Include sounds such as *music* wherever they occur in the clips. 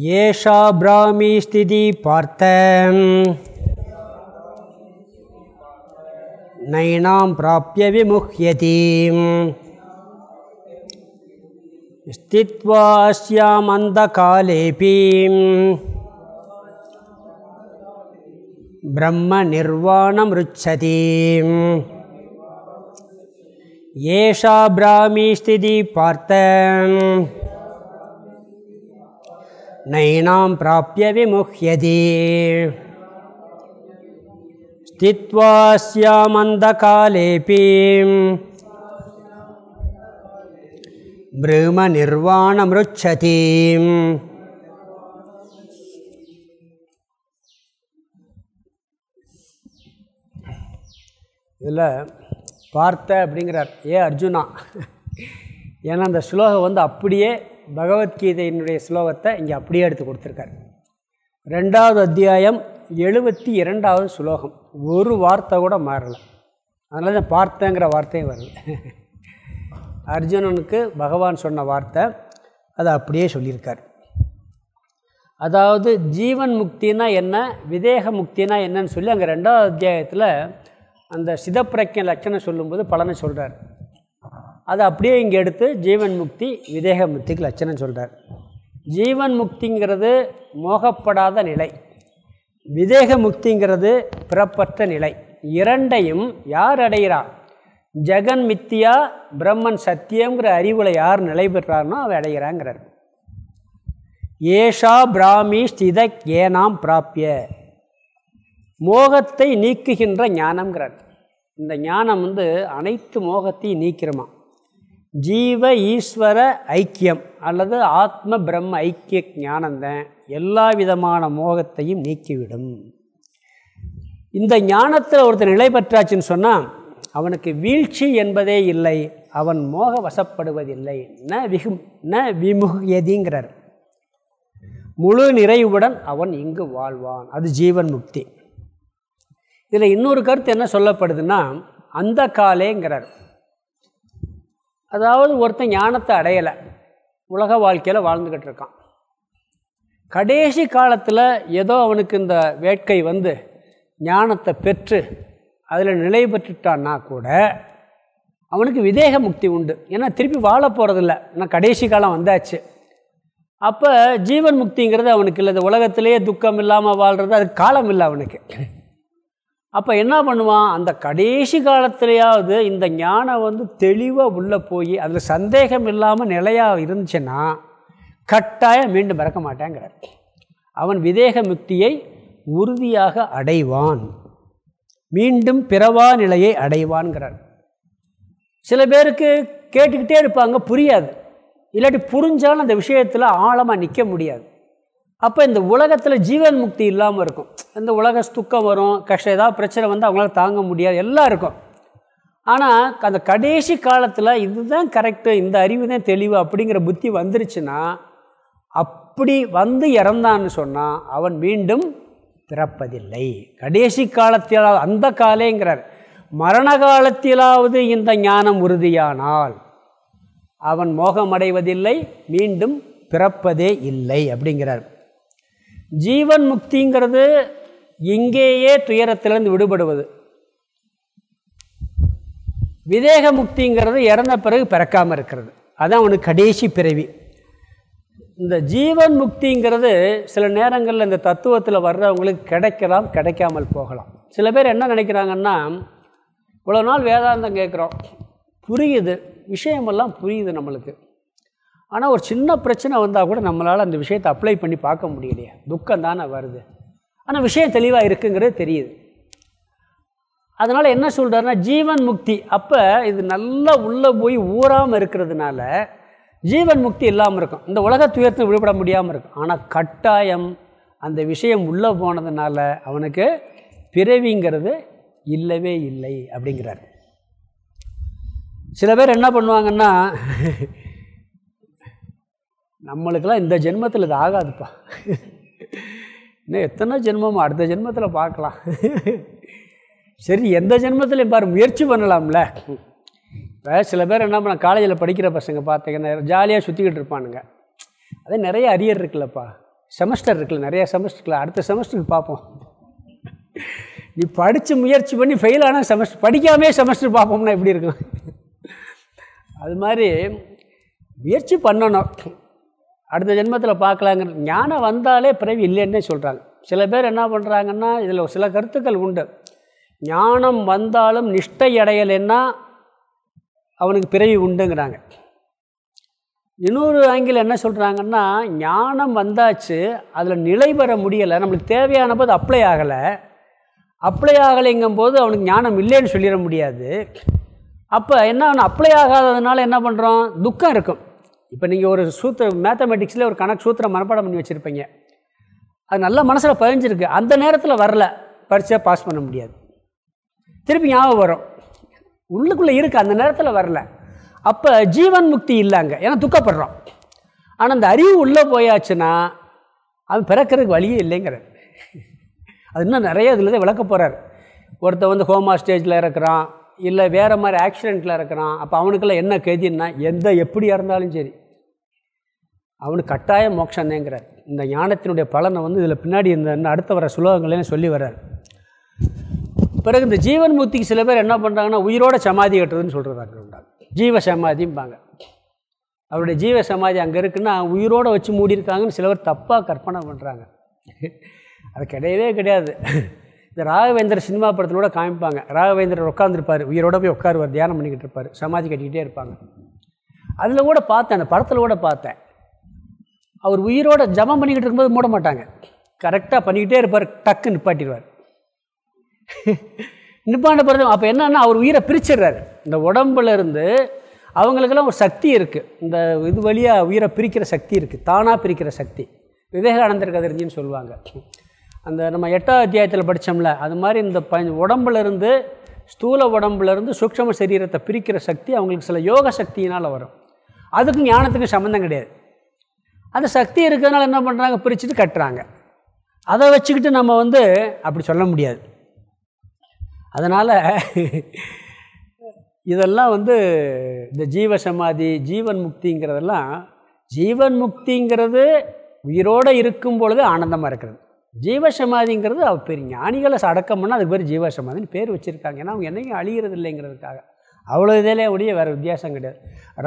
ஏஷா பிராமி ஸ்திதி பார்த்த நைனாம் பிராபிய விமுஹ்யதி. ஸ்தித்வா அஸ்யாம் அந்த காலேபி. பிரம்ம நிர்வாணம் ருச்சதி. ஏஷா பிராமி ஸ்திதி பார்த்த நைனாம் பிராப்பிய விமுஹ்யதி ஸ்தித்வாஸ்யாமந்தகாலேபி பிரம நிர்வாணமிருச்சதி இதில் பார்த்த அப்படிங்கிறார் ஏ அர்ஜுனா? ஏன்னா அந்த ஸ்லோகம் வந்து அப்படியே பகவத்கீதையினுடைய ஸ்லோகத்தை இங்கே அப்படியே எடுத்து கொடுத்துருக்காரு. ரெண்டாவது அத்தியாயம் எழுபத்தி இரண்டாவது ஸ்லோகம். ஒரு வார்த்தை கூட மாறலை. அதனால தான் பார்த்தங்கிற வார்த்தையும் வரல. அர்ஜுனனுக்கு பகவான் சொன்ன வார்த்தை அதை அப்படியே சொல்லியிருக்கார். அதாவது ஜீவன் முக்தினா என்ன விதேக முக்தினா என்னன்னு சொல்லி அங்கே ரெண்டாவது அத்தியாயத்தில் அந்த சிதப்பிரக்கிய லட்சணம் சொல்லும்போது பலனை சொல்கிறார் அதை அப்படியே இங்கே எடுத்து ஜீவன் முக்தி விதேக முக்திக்கு லட்சணம் சொல்கிறார் ஜீவன் முக்திங்கிறது மோகப்படாத நிலை. விதேக முக்திங்கிறது பிறப்பற்ற நிலை. இரண்டையும் யார் அடைகிறா? ஜெகன் மித்தியா பிரம்மன் சத்தியங்கிற அறிவில் யார் நிலை பெற்றார்னோ அவன் அடைகிறாங்கிறார் ஏஷா பிராமி ஸ்தித ஏனாம் பிராப்பிய மோகத்தை நீக்குகின்ற ஞானம்ங்கிறார். இந்த ஞானம் வந்து அனைத்து மோகத்தையும் நீக்கிறமா ஜீவ ஈஸ்வர ஐக்கியம் அல்லது ஆத்ம பிரம்ம ஐக்கிய ஞானந்தன் எல்லா விதமான மோகத்தையும் நீக்கிவிடும். இந்த ஞானத்தில் ஒருத்தர் நிலை பெற்றாச்சுன்னு சொன்னால் அவனுக்கு வீழ்ச்சி என்பதே இல்லை அவன் மோக வசப்படுவதில்லை. ந விகு ந விமுகியதிங்கிறார். முழு நிறைவுடன் அவன் இங்கு வாழ்வான். அது ஜீவன் முக்தி. இதில் இன்னொரு கருத்து என்ன சொல்லப்படுதுன்னா அந்த காலேங்கிறார். அதாவது ஒருத்தன் ஞானத்தை அடையலை உலக வாழ்க்கையில் வாழ்ந்துக்கிட்டு இருக்கான். கடைசி காலத்தில் ஏதோ அவனுக்கு இந்த வேட்கை வந்து ஞானத்தை பெற்று அதில் நிலை பெற்றுட்டான்னா கூட அவனுக்கு விதேக முக்தி உண்டு. ஏன்னா திருப்பி வாழ போகிறதில்ல ஏன்னா கடைசி காலம் வந்தாச்சு. அப்போ ஜீவன் முக்திங்கிறது அவனுக்கு இல்லை. இந்த உலகத்திலேயே துக்கம் இல்லாமல் வாழ்கிறது அது காலம் இல்லை அவனுக்கு. அப்போ என்ன பண்ணுவான்? அந்த கடைசி காலத்திலேயாவது இந்த ஞானம் வந்து தெளிவாக உள்ளே போய் அதில் சந்தேகம் இல்லாமல் நிலையாக இருந்துச்சுன்னா கட்டாயம் மீண்டும் மறக்க மாட்டேங்கிறார். அவன் விதேக முக்தியை உறுதியாக அடைவான். மீண்டும் பிறவா நிலையை அடைவான்கிறார். சில பேருக்கு கேட்டுக்கிட்டே இருப்பாங்க புரியாது. இல்லாட்டி புரிஞ்சாலும் அந்த விஷயத்தில் ஆழமாக நிற்க முடியாது. அப்போ இந்த உலகத்தில் ஜீவன் முக்தி இல்லாமல் இருக்கும். இந்த உலக துக்கம் வரும் கஷ்டம் ஏதாவது பிரச்சனை வந்து அவங்களால தாங்க முடியாது. எல்லாம் இருக்கும். ஆனால் அந்த கடைசி காலத்தில் இதுதான் கரெக்டு இந்த அறிவு தான் தெளிவு அப்படிங்கிற புத்தி வந்துருச்சுன்னா அப்படி வந்து இறந்தான்னு சொன்னால் அவன் மீண்டும் பிறப்பதில்லை. கடைசி காலத்தில் அந்த காலேங்கிறார். மரண காலத்திலாவது இந்த ஞானம் உறுதியானால் அவன் மோகமடைவதில்லை மீண்டும் பிறப்பதே இல்லை அப்படிங்கிறார். ஜீவன் முக்திங்கிறது இங்கேயே துயரத்திலிருந்து விடுபடுவது. விதேக முக்திங்கிறது இறந்த பிறகு பிறக்காமல் இருக்கிறது. அதுதான் அவனுக்கு கடைசி பிறவி. இந்த ஜீவன் முக்திங்கிறது சில நேரங்களில் இந்த தத்துவத்தில் வர்றவங்களுக்கு கிடைக்கலாம் கிடைக்காமல் போகலாம். சில பேர் என்ன நினைக்கிறாங்கன்னா இவ்வளோ நாள் வேதாந்தம் கேட்குறோம். புரியுது. விஷயமெல்லாம் புரியுது நம்மளுக்கு. ஆனால் ஒரு சின்ன பிரச்சனை வந்தால் கூட நம்மளால் அந்த விஷயத்தை அப்ளை பண்ணி பார்க்க முடியலையே. துக்கம் தானே வருது. ஆனால் விஷயம் தெளிவாக இருக்குங்கிறது தெரியுது. அதனால் என்ன சொல்கிறாருன்னா ஜீவன் முக்தி. அப்போ இது நல்லா உள்ளே போய் ஊறாமல் இருக்கிறதுனால ஜீவன் முக்தி இல்லாமல் இருக்கும். இந்த உலக துயரத்தில் விடுபட முடியாமல் இருக்கும். ஆனால் கட்டாயம் அந்த விஷயம் உள்ளே போனதுனால அவனுக்கு பிறவிங்கிறது இல்லவே இல்லை அப்படிங்கிறார். சில பேர் என்ன பண்ணுவாங்கன்னா நம்மளுக்கெல்லாம் இந்த ஜென்மத்தில் இது ஆகாதுப்பா. இன்னும் எத்தனை ஜென்மம் அடுத்த ஜென்மத்தில் பார்க்கலாம். சரி எந்த ஜென்மத்திலையும் பாரு முயற்சி பண்ணலாம்ல. இப்போ சில பேர் என்ன பண்ண காலேஜில் படிக்கிற பசங்க பார்த்தீங்கன்னா ஜாலியாக சுற்றிக்கிட்டு இருப்பானுங்க. அதே நிறைய அரியர் இருக்குல்லப்பா. செமஸ்டர் இருக்குல்ல நிறைய செமஸ்டர்ல அடுத்த செமஸ்டருக்கு பார்ப்போம். நீ படித்து முயற்சி பண்ணி ஃபெயில் ஆனால் செமஸ்டர் படிக்காமே செமஸ்டர் பார்ப்போம்னா எப்படி இருக்கும்? அது மாதிரி முயற்சி பண்ணணும். அடுத்த ஜென்மத்தில் பார்க்கலாங்கிற ஞானம் வந்தாலே பிறவி இல்லைன்னே சொல்கிறாங்க சில பேர் என்ன பண்ணுறாங்கன்னா இதில் சில கருத்துக்கள் உண்டு. ஞானம் வந்தாலும் நிஷ்டை அடையலைன்னா அவனுக்கு பிறவி உண்டுங்கிறாங்க. இன்னொரு ஆங்கிலம் என்ன சொல்கிறாங்கன்னா ஞானம் வந்தாச்சு அதில் நிலை பெற முடியலை நம்மளுக்கு தேவையான போது அப்ளை ஆகலை. அப்ளை ஆகலைங்கும் போது அவனுக்கு ஞானம் இல்லைன்னு சொல்லிட முடியாது. அப்போ என்ன அப்ளை ஆகாததுனால என்ன பண்ணுறோம் துக்கம் இருக்கும். இப்போ நீங்கள் ஒரு சூத்திர மேத்தமெட்டிக்ஸில் ஒரு கணக்கு சூத்திரம் மனப்பாடம் பண்ணி வச்சுருப்பீங்க. அது நல்ல மனசில் பதிஞ்சிருக்கு. அந்த நேரத்தில் வரல. பரிச்சை பாஸ் பண்ண முடியாது. திருப்பி ஞாபகம் வரும். உள்ளுக்குள்ளே இருக்குது அந்த நேரத்தில் வரல. அப்போ ஜீவன் முக்தி இல்லைங்க ஏன்னா துக்கப்படுறோம். ஆனால் அந்த அறிவு உள்ளே போயாச்சுன்னா அவன் பிறக்கிறதுக்கு வழியே இல்லைங்கிறார். அது இன்னும் நிறைய இதில் தான் விளக்க போகிறார் ஒருத்தர் வந்து ஹோமா ஸ்டேஜில் இருக்கிறான். இல்லை வேறு மாதிரி ஆக்சிடெண்ட்டில் இருக்கிறான். அப்போ அவனுக்கெல்லாம் என்ன கதின்னா எந்த எப்படியாக இருந்தாலும் சரி. அவனுக்கு கட்டாய மோட்சந்தேங்கிறார் இந்த ஞானத்தினுடைய பலனை வந்து இதில் பின்னாடி இந்த அடுத்த வர சுலோகங்களையும் சொல்லி வர்றார். பிறகு இந்த ஜீவன் முக்திக்கு சில பேர் என்ன பண்ணுறாங்கன்னா உயிரோட சமாதி கட்டுறதுன்னு சொல்கிறாங்க உண்டாங்க ஜீவ சமாதிம்பாங்க. அவருடைய ஜீவ சமாதி அங்கே இருக்குன்னா உயிரோடு வச்சு மூடியிருக்காங்கன்னு சில பேர் தப்பாக கற்பனை பண்ணுறாங்க அது கிடையவே கிடையாது. இந்த ராகவேந்திர சினிமா படத்திலோட காமிப்பாங்க. ராகவேந்திரர் உட்காந்துருப்பார் உயிரோட போய் உட்காருவார் தியானம் பண்ணிக்கிட்டு இருப்பார். சமாதி கட்டிக்கிட்டே இருப்பாங்க. அதில் கூட பார்த்தேன் அந்த படத்தில் கூட பார்த்தேன். அவர் உயிரோட ஜமம் பண்ணிக்கிட்டு இருக்கும்போது மூட மாட்டாங்க. கரெக்டாக பண்ணிக்கிட்டே இருப்பார் டக்கு நிப்பாட்டிடுவார். *laughs* நிப்பாண்ட பிறகு அப்போ என்னன்னா அவர் உயிரை பிரிச்சிடுறாரு. இந்த உடம்புல இருந்து அவங்களுக்கெல்லாம் ஒரு சக்தி இருக்குது இந்த இது வழியாக உயிரை பிரிக்கிற சக்தி இருக்குது தானாக பிரிக்கிற சக்தி. விவேகானந்தர் கதிர்ஜின்னு சொல்லுவாங்க. அந்த நம்ம எட்டாவது அத்தியாயத்தில் படித்தோம்ல அது மாதிரி இந்த ப உடம்புலேருந்து ஸ்தூல உடம்புலேருந்து சூக்ஷம சரீரத்தை பிரிக்கிற சக்தி அவங்களுக்கு சில யோக சக்தியினால் வரும். அதுக்கும் ஞானத்துக்கும் சம்மந்தம் கிடையாது. அந்த சக்தி இருக்கிறதுனால என்ன பண்ணுறாங்க பிரிச்சுட்டு கட்டுறாங்க. அதை வச்சுக்கிட்டு நம்ம வந்து அப்படி சொல்ல முடியாது. அதனால் இதெல்லாம் வந்து இந்த ஜீவ சமாதி ஜீவன் முக்திங்கிறதெல்லாம் ஜீவன் முக்திங்கிறது உயிரோடு இருக்கும் பொழுது ஆனந்தமாக இருக்கிறது. ஜீவசமாதிங்கிறது அவள் பெரிய ஞானிகளை அடக்கம் பண்ணால் அதுக்கு பேர் ஜீவசமாதின்னு பேர் வச்சுருக்காங்க. ஏன்னா அவங்க என்னையும் அழிகிறது இல்லைங்கிறதுக்காக. அவ்வளோ இதிலே ஒழிய வேறு வித்தியாசம் கிடையாது.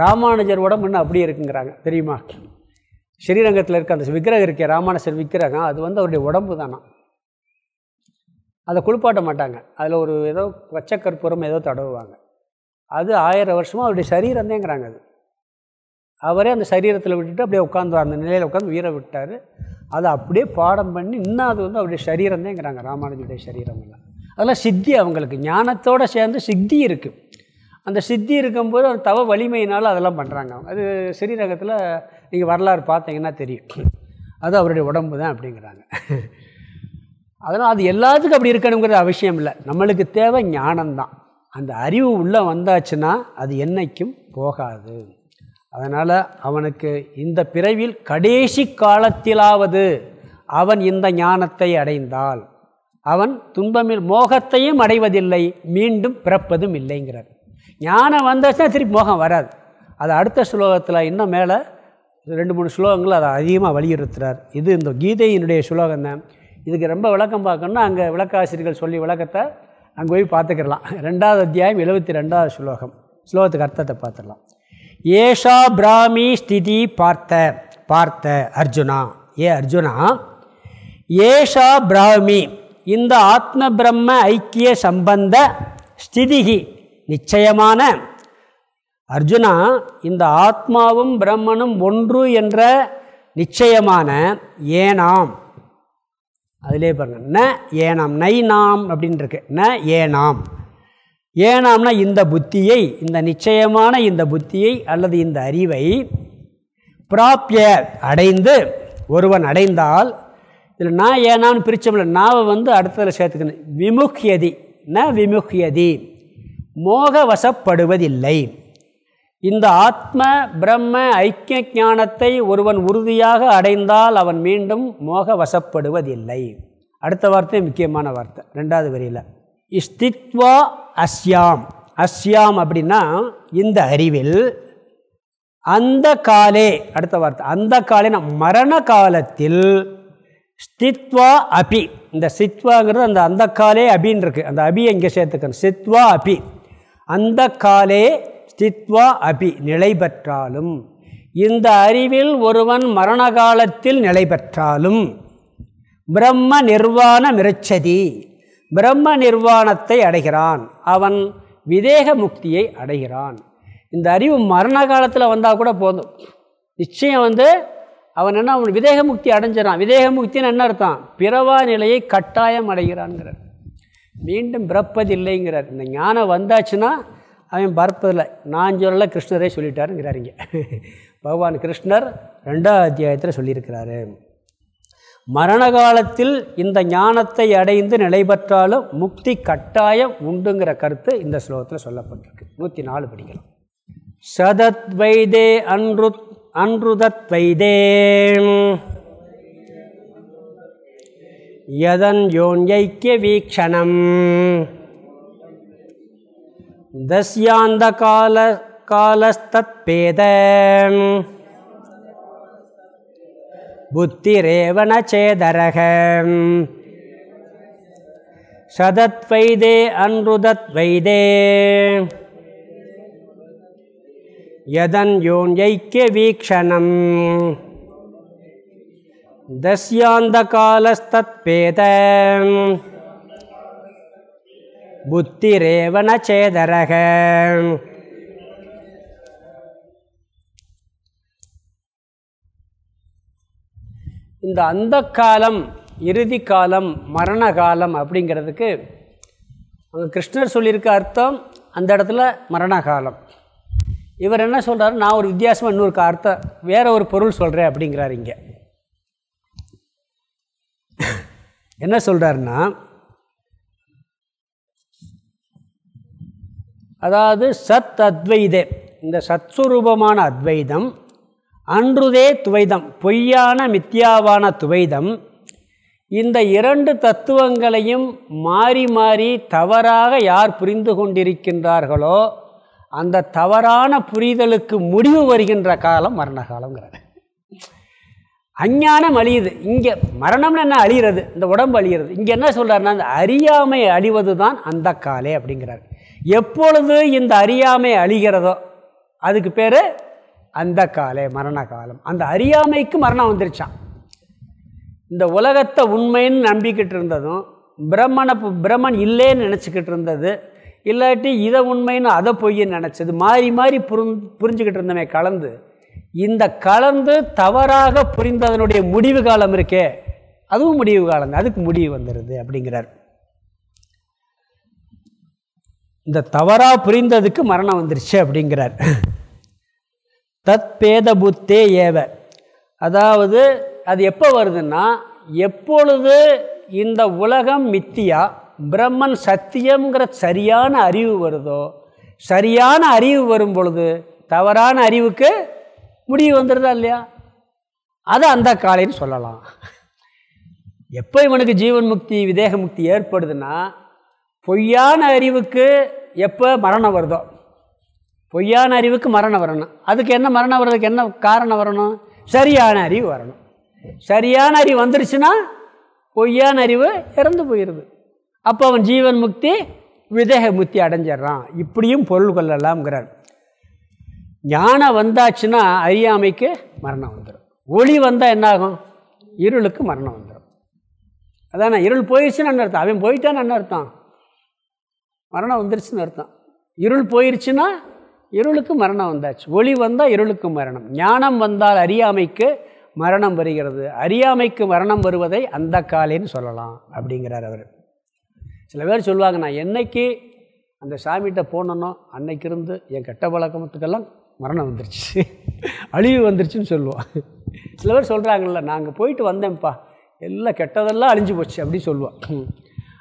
ராமானுஜர் உடம்பு இன்னும் அப்படியே இருக்குங்கிறாங்க. தெரியுமா? ஸ்ரீரங்கத்தில் இருக்க அந்த விக்கிரகம் இருக்கே ராமானுசர் விக்கிரகம் அது வந்து அவருடைய உடம்பு தானா அதை குளிப்பாட்ட மாட்டாங்க. அதில் ஒரு ஏதோ பச்சைக்கற்பூரம் ஏதோ தடவுவாங்க. அது ஆயிரம் வருஷமாக அவருடைய சரீரந்தேங்கிறாங்க அது. அவரே அந்த சரீரத்தில் விட்டுட்டு அப்படியே உட்காந்து அந்த நிலையில் உட்காந்து உயிரை விட்டார். அதை அப்படியே பாடம் பண்ணி இன்னும் அது வந்து அவருடைய சரீரந்தேங்கிறாங்க ராமானுஜருடைய சரீரம் எல்லாம் அதெல்லாம் சித்தி அவங்களுக்கு ஞானத்தோடு சேர்ந்து சித்தி இருக்குது அந்த சித்தி இருக்கும்போது அந்த தவ வலிமையினால் அதெல்லாம் பண்ணுறாங்க அது ஸ்ரீரங்கத்தில் நீங்கள் வரலாறு பார்த்தீங்கன்னா தெரியும். அது அவருடைய உடம்பு தான் அப்படிங்கிறாங்க. அதனால் அது எல்லாத்துக்கும் அப்படி இருக்கணுங்கிறது அவசியம் இல்லை. நம்மளுக்கு தேவை ஞானம்தான் அந்த அறிவு உள்ளே வந்தாச்சுன்னா அது என்னைக்கும் போகாது. அதனால் அவனுக்கு இந்த பிறவில் கடைசி காலத்திலாவது அவன் இந்த ஞானத்தை அடைந்தால் அவன் துன்பமில் மோகத்தையும் அடைவதில்லை மீண்டும் பிறப்பதும் இல்லைங்கிறார். ஞானம் வந்தாச்சுன்னா திருப்பி மோகம் வராது. அது அடுத்த ஸ்லோகத்தில் இன்னும் மேலே ரெண்டு மூணு ஸ்லோகங்கள் அதை அதிகமாக வலியுறுத்துகிறார் இது இந்த கீதையினுடைய ஸ்லோகம் தான். இதுக்கு ரொம்ப விளக்கம் பார்க்கணுன்னா அங்கே விளக்காசிரியர்கள் சொல்லி விளக்கத்தை அங்கே போய் பார்த்துக்கிடலாம். ரெண்டாவது அத்தியாயம் எழுபத்தி ரெண்டாவது ஸ்லோகம். ஸ்லோகத்துக்கு அர்த்தத்தை பார்த்துடலாம். ஏஷா பிராமி ஸ்திதி பார்த்த பார்த்த அர்ஜுனா. ஏ அர்ஜுனா ஏஷா பிராமி இந்த ஆத்ம பிரம்ம ஐக்கிய சம்பந்த ஸ்திதிகி நிச்சயமான. அர்ஜுனா இந்த ஆத்மாவும் பிரம்மனும் ஒன்று என்ற நிச்சயமான ஏனாம். அதிலே பாருங்க ந ஏனாம் நை நாம் அப்படின்ட்டுருக்கு ந ஏனாம். ஏனாம்னா இந்த புத்தியை இந்த நிச்சயமான இந்த புத்தியை அல்லது இந்த அறிவை பிராப்பிய அடைந்து ஒருவன் அடைந்தால் இதில் நான் ஏனான்னு பிரித்தோம்ல நாவை வந்து அடுத்ததில் சேர்த்துக்கணும். விமுக்கியதி ந விமுக்கியதி மோகவசப்படுவதில்லை. இந்த ஆத்ம பிரம்ம ஐக்கிய ஞானத்தை ஒருவன் உறுதியாக அடைந்தால் அவன் மீண்டும் மோக வசப்படுவதில்லை அடுத்த வார்த்தை முக்கியமான வார்த்தை ரெண்டாவது வரியில். இஸ்தித்வா அஸ்யாம். அஸ்யாம் அப்படின்னா இந்த அறிவில் அந்த காலே அடுத்த வார்த்தை அந்த காலே மரண காலத்தில் ஸ்தித்வா அபி. இந்த சித்வாங்கிறது அந்த அந்த காலே அபின்னு இருக்குது அந்த அபியை இங்கே சேர்த்துக்கணும். சித்வா அபி. அந்த காலே ஸ்தித்வா அபி நிலை பெற்றாலும் இந்த அறிவில் ஒருவன் மரண காலத்தில் நிலை பெற்றாலும் பிரம்ம நிர்வாண மிருச்சதி பிரம்ம நிர்வாணத்தை அடைகிறான். அவன் விதேக முக்தியை அடைகிறான். இந்த அறிவு மரண காலத்தில் வந்தால் கூட போதும். நிச்சயம் வந்து அவன் என்ன அவன் விதேக முக்தி அடைஞ்சிடான் விதேக முக்தின்னு என்ன அர்த்தம்? பிறவா நிலையை கட்டாயம் அடைகிறான்ங்கிறார். மீண்டும் பிறப்பது இல்லைங்கிறார் இந்த ஞானம் வந்தாச்சுன்னா அவன் பறப்பதில்லை. நான் சொல்லலை கிருஷ்ணரே சொல்லிட்டாருங்கிறார் இங்கே *laughs* பகவான் கிருஷ்ணர் ரெண்டாவது அத்தியாயத்தில் சொல்லியிருக்கிறாரு. மரண காலத்தில் இந்த ஞானத்தை அடைந்து நிலை பெற்றாலும் முக்தி கட்டாயம் உண்டுங்கிற கருத்து இந்த ஸ்லோகத்தில் சொல்லப்பட்டிருக்கு. நூற்றி நாலு படிக்கலாம் சதத்வைதே அன்று அன்ருதத்வைதே அன்றுதத் யதன் யோன்யைக்கிய வீக்ஷணம். தஸ்யாந்த கால காலஸ்தத் பேத. புத்திரேவ சதத்வைதே அன்ருதத் வைதே யதன்யோன்யைக்கிய வீக்ஷணம். தஸ்யாந்தகாலஸ்தத் பேத புத்திரேவ ந சேதரக இந்த அந்த காலம் இறுதி காலம் மரண காலம் அப்படிங்கிறதுக்கு அங்கே கிருஷ்ணர் சொல்லியிருக்க அர்த்தம் அந்த இடத்துல மரண காலம் இவர் என்ன சொல்கிறார் நான் ஒரு வித்தியாசமாக இன்னொரு அர்த்தம் வேற ஒரு பொருள் சொல்கிறேன் அப்படிங்கிறார் இங்கே. என்ன சொல்கிறாருன்னா அதாவது சத் அத்வைதே இந்த சத்ஸ்வரூபமான அத்வைதம் அன்றுதே துவைதம் பொய்யான மித்யாவான துவைதம் இந்த இரண்டு தத்துவங்களையும் மாறி மாறி தவறாக யார் புரிந்து கொண்டிருக்கின்றார்களோ அந்த தவறான புரிதலுக்கு முடிவு வருகின்ற காலம் மரண காலங்கிறார் அஞ்ஞானம் அழியுது. இங்கே மரணம்னு என்ன அழிகிறது இந்த உடம்பு அழிகிறது இங்கே என்ன சொல்கிறாருன்னா அந்த அறியாமை அழிவது தான் அந்த காலே அப்படிங்கிறார். எப்பொழுது இந்த அறியாமை அழிகிறதோ அதுக்கு பேர் அந்த காலே மரண காலம். அந்த அறியாமைக்கு மரணம் வந்துருச்சான் இந்த உலகத்தை உண்மைன்னு நம்பிக்கிட்டு இருந்ததும் பிரம்மனை பிரம்மன் இல்லைன்னு நினச்சிக்கிட்டு இருந்தது இல்லாட்டி இதை உண்மைன்னு அதை பொய்ன்னு நினச்சது மாறி மாறி புரிஞ்சுக்கிட்டு இருந்தமே கலந்து இந்த கலந்து தவறாக புரிந்ததனுடைய முடிவு காலம் இருக்கே. அதுவும் முடிவு காலம் அதுக்கு முடிவு வந்துடுது அப்படிங்கிறார். இந்த தவறாக புரிந்ததுக்கு மரணம் வந்துருச்சு அப்படிங்கிறார். தத் பேத புத்தே ஏவ. அதாவது அது எப்போ வருதுன்னா எப்பொழுது இந்த உலகம் மித்தியா பிரம்மன் சத்தியங்கிற சரியான அறிவு வருதோ சரியான அறிவு வரும் பொழுது தவறான அறிவுக்கு முடிவு வந்துடுதா இல்லையா? அது அந்த காலைன்னு சொல்லலாம். எப்போ இவனுக்கு ஜீவன் முக்தி விதேக முக்தி ஏற்படுதுன்னா பொய்யான அறிவுக்கு எப்போ மரணம் வருதோ. பொய்யான அறிவுக்கு மரணம் வரணும். அதுக்கு என்ன மரணம் வர்றதுக்கு என்ன காரணம் வரணும்? சரியான அறிவு வரணும். சரியான அறிவு வந்துருச்சுன்னா பொய்யான அறிவு இறந்து போயிடுது அப்போ அவன் ஜீவன் முக்தி விதேக முக்தி அடைஞ்சிட்றான். இப்படியும் பொருள் கொள்ளலாம்ங்கிறார். ஞானம் வந்தாச்சுன்னா அறியாமைக்கு மரணம் வந்துடும் ஒளி வந்தால் என்னாகும்? இருளுக்கு மரணம் வந்துடும் அதானே இருள் போயிடுச்சுன்னு அர்த்தம்? அவன் போயிட்டான்னு அர்த்தம்? மரணம் வந்துருச்சுன்னு அர்த்தம். இருள் போயிடுச்சுன்னா இருளுக்கு மரணம் வந்தாச்சு. ஒளி வந்தால் இருளுக்கு மரணம். ஞானம் வந்தால் அறியாமைக்கு மரணம் வருகிறது. அறியாமைக்கு மரணம் வருவதை அந்த காலேன்னு சொல்லலாம் அப்படிங்கிறார் அவர். சில பேர் சொல்லுவாங்க நான் என்னைக்கு அந்த சாமிகிட்ட போனோன்னோ அன்னைக்கு இருந்து என் கெட்ட பழக்கத்துக்கெல்லாம் மரணம் வந்துருச்சு. அழிவு வந்துருச்சுன்னு சொல்லுவான் சில பேர் சொல்கிறாங்கல்ல நாங்கள் போயிட்டு வந்தேன்ப்பா. எல்லாம் கெட்டதெல்லாம் அழிஞ்சு போச்சு அப்படின்னு சொல்லுவான்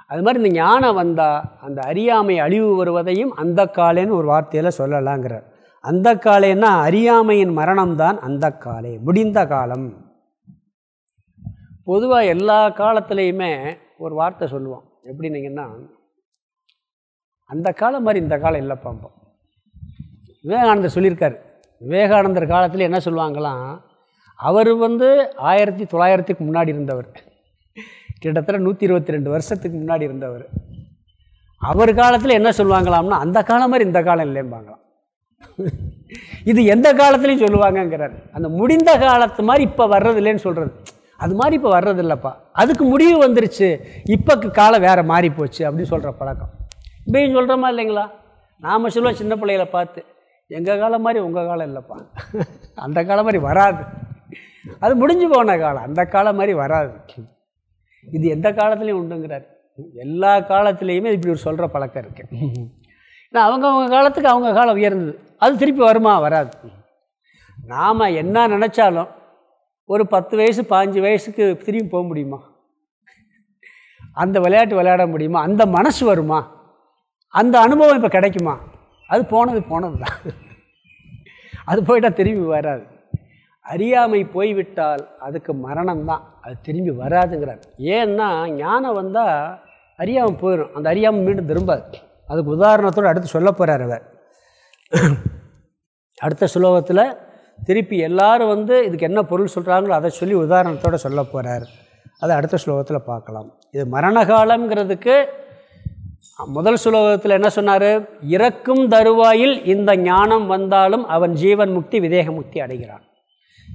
அது மாதிரி இந்த ஞானம் வந்தால் அந்த அறியாமை அழிவு வருவதையும் அந்த காலேன்னு ஒரு வார்த்தையில் சொல்லலாங்கிறார். அந்த காலேன்னா அறியாமையின் மரணம்தான் அந்த காலே முடிந்த காலம். பொதுவாக எல்லா காலத்துலேயுமே ஒரு வார்த்தை சொல்லுவோம். எப்படின்னீங்கன்னா அந்த காலம் மாதிரி இந்த காலம் இல்லை விவேகானந்தர் சொல்லியிருக்காரு. விவேகானந்தர் காலத்தில் என்ன சொல்லுவாங்களாம் அவர் வந்து ஆயிரத்தி தொள்ளாயிரத்துக்கு முன்னாடி இருந்தவர். கிட்டத்தட்ட நூற்றி இருபத்தி ரெண்டு வருஷத்துக்கு முன்னாடி இருந்தவர். அவர் காலத்தில் என்ன சொல்லுவாங்களாம்னா அந்த காலம் மாதிரி இந்த காலம் இல்லைம்பாங்களாம். இது எந்த காலத்துலையும் சொல்லுவாங்கங்கிறார். அந்த முடிந்த காலத்து மாதிரி இப்போ வர்றது இல்லைன்னு சொல்கிறது அது மாதிரி இப்போ வர்றது இல்லைப்பா. அதுக்கு முடிவு வந்துருச்சு. இப்போக்கு காலம் வேறு மாறி போச்சு அப்படின்னு சொல்கிற பழக்கம். இப்பயும் சொல்கிறோமா இல்லைங்களா? நாம் சொல்லுவோம் சின்ன பிள்ளைகளை பார்த்து. எங்கள் காலம் மாதிரி உங்கள் காலம் இல்லைப்பா. அந்த காலம் மாதிரி வராது. அது முடிஞ்சு போன காலம். அந்த காலம் மாதிரி வராது. இது எந்த காலத்துலேயும் உண்டுங்கிறார். எல்லா காலத்துலேயுமே இப்படி ஒரு சொல்கிற பழக்கம் இருக்குது ஏன்னா அவங்கவுங்க காலத்துக்கு அவங்க காலம் உயர்ந்தது. அது திருப்பி வருமா? வராது. நாம் என்ன நினச்சாலும் ஒரு பத்து வயசு பாஞ்சு வயசுக்கு திரும்பி போக முடியுமா? அந்த விளையாட்டு விளையாட முடியுமா? அந்த மனசு வருமா? அந்த அனுபவம் இப்போ கிடைக்குமா? அது போனது போனது தான். அது போயிட்டால் திரும்பி வராது. அறியாமை போய்விட்டால் அதுக்கு மரணம் தான். அது திரும்பி வராதுங்கிறார். ஏன்னா ஞானம் வந்தால் அறியாமல் போயிடும் அந்த அறியாமல் மீண்டும் திரும்பாது. அதுக்கு உதாரணத்தோடு அடுத்து சொல்ல போகிறார் அவர். அடுத்த சுலோகத்தில் திருப்பி எல்லாரும் வந்து இதுக்கு என்ன பொருள் சொல்கிறாங்களோ அதை சொல்லி உதாரணத்தோடு சொல்ல போகிறார் அதை அடுத்த ஸ்லோகத்தில் பார்க்கலாம். இது மரணகாலங்கிறதுக்கு முதல் சுலோகத்தில் என்ன சொன்னார்? இறக்கும் தருவாயில் இந்த ஞானம் வந்தாலும் அவன் ஜீவன் முக்தி விதேக முக்தி அடைகிறான்.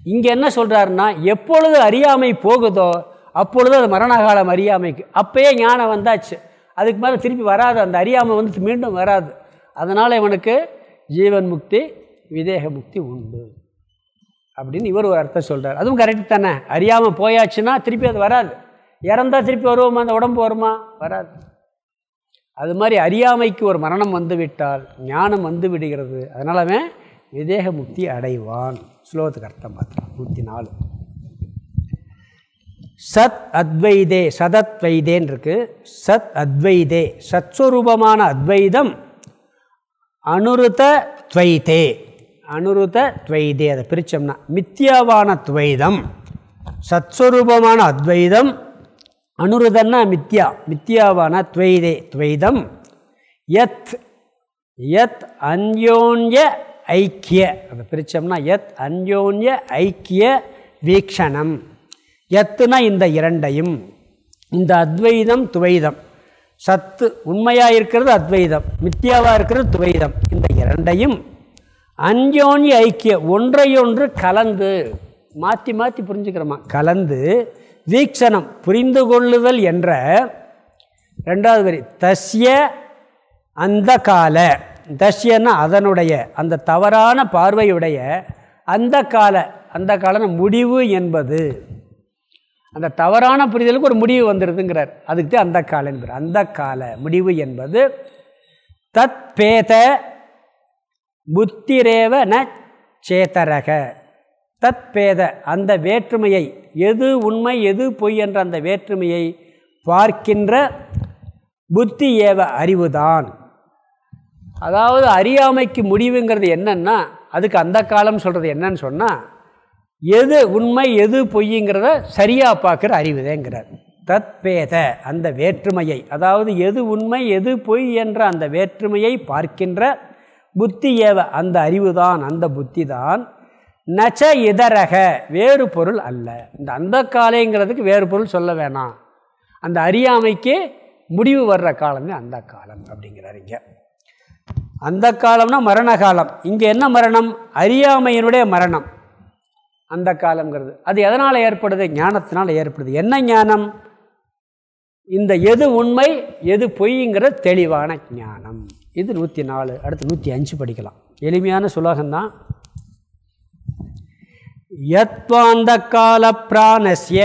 இங்கே என்ன சொல்கிறாருன்னா எப்பொழுது அறியாமை போகுதோ அப்பொழுது அது மரணகாலம் அறியாமைக்கு அப்பயே ஞானம் வந்தாச்சு. அதுக்கு மேலே திருப்பி வராது. அந்த அறியாமை வந்து மீண்டும் வராது. அதனால் இவனுக்கு ஜீவன் முக்தி விதேக முக்தி உண்டு அப்படின்னு இவர் ஒரு அர்த்தம் சொல்கிறார் அதுவும் கரெக்ட் தானே. அறியாமல் போயாச்சுன்னா திருப்பி அது வராது. இறந்தால் திருப்பி வருவோமா? அந்த உடம்பு வருமா? வராது. அது மாதிரி அறியாமைக்கு ஒரு மரணம் வந்துவிட்டால் ஞானம் வந்து விடுகிறது. அதனால் அவன் விதேக முக்தி அடைவான். ஸ்லோகத்துக்கு அர்த்தம் பார்த்துலாம் நூற்றி நாலு. சத் அத்வைதே சதத்வைதேன் இருக்குது சத் அத்வைதே சத்ஸ்வரூபமான அத்வைதம் அனுருத துவைதே. அனுருத துவைதே அதை பிரித்தோம்னா மித்தியாவான துவைதம் சத்ஸ்வரூபமான அத்வைதம் அனுருதன்னா மித்யா மித்யாவான துவைதே துவைதம். யத் யத் அந்யோன்ய ஐக்கிய அதை பிரித்தோம்னா யத் அந்யோன்ய ஐக்கிய வீக்ஷணம். எத்துனா இந்த இரண்டையும். இந்த அத்வைதம் துவைதம். சத்து உண்மையாக இருக்கிறது அத்வைதம் மித்தியாவாக இருக்கிறது துவைதம். இந்த இரண்டையும் அஞ்சோன்ய ஐக்கிய ஒன்றையொன்று கலந்து மாற்றி மாற்றி புரிஞ்சுக்கிறோமா? கலந்து வீக்ஷணம் புரிந்து கொள்ளுதல் என்ற ரெண்டாவது வரி. தஸ்ய அந்த கால. தஸ்யன்னா அதனுடைய அந்த தவறான பார்வையுடைய அந்த கால. அந்த காலம் முடிவு என்பது. அந்த தவறான புரிதலுக்கு ஒரு முடிவு வந்துடுதுங்கிறார் அதுக்கு தான் அந்த கால என்கிறார் அந்த கால முடிவு என்பது தத் பேத புத்திரேவ ந சேத்தரக. தத் பேத அந்த வேற்றுமையை எது உண்மை எது பொய் என்ற அந்த வேற்றுமையை பார்க்கின்ற புத்தி ஏவ அறிவுதான். அதாவது அறியாமைக்கு முடிவுங்கிறது என்னென்னா அதுக்கு அந்த காலம் சொல்கிறது என்னன்னு சொன்னால் எது உண்மை எது பொய்ங்கிறத சரியாக பார்க்குற அறிவுதேங்கிறார். தத்பேத அந்த வேற்றுமையை அதாவது எது உண்மை எது பொய் என்ற அந்த வேற்றுமையை பார்க்கின்ற புத்தி ஏவ அந்த அறிவுதான் அந்த புத்தி தான் நச்ச இதரக வேறு பொருள் அல்ல. இந்த அந்த காலைங்கிறதுக்கு வேறு பொருள் சொல்ல வேணாம். அந்த அறியாமைக்கு முடிவு வர்ற காலமே அந்த காலம் அப்படிங்கிறார் இங்கே. அந்த காலம்னா மரண காலம். இங்கே என்ன மரணம்? அறியாமையினுடைய மரணம். அந்த காலங்கிறது அது எதனால் ஏற்படுது? ஞானத்தினால் ஏற்படுது. என்ன ஞானம்? இந்த எது உண்மை எது பொய்ங்கிற தெளிவான ஞானம். இது நூற்றி நாலு அடுத்து நூற்றி அஞ்சு படிக்கலாம். எளிமையான சுலோகம்தான். யத்வாந்த கால பிராணஸ்ய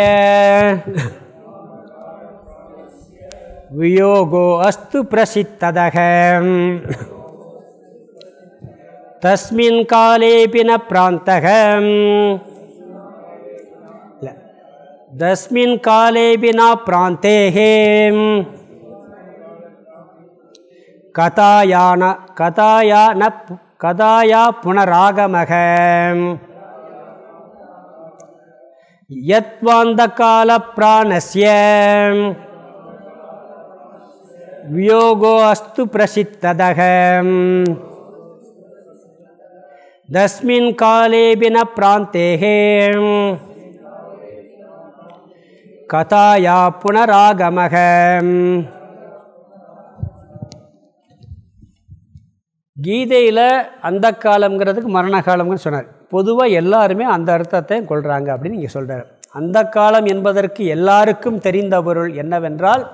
வியோகோ அஸ்து பிரசித்ததக தஸ்மின் காலேபி ந பிராந்தகம் தஸ்மின் காலேபி ந பிராந்தேகே கதாயான கதாயா ந கதாயா புனராகமகம் யத்வாந்தகால பிராணஸ்ய வியோகோ அஸ்து பிரசித்ததக தஸ்மின் காலேபி பிராந்தேகே கதாயா புனராகமக கீதையில் அந்த காலங்கிறதுக்கு மரண காலம்னு சொன்னார். பொதுவாக எல்லாருமே அந்த அர்த்தத்தை கொள்கிறாங்க அப்படின்னு நீங்கள் சொல்கிறார் அந்த காலம் என்பதற்கு எல்லாருக்கும் தெரிந்த பொருள் என்னவென்றால்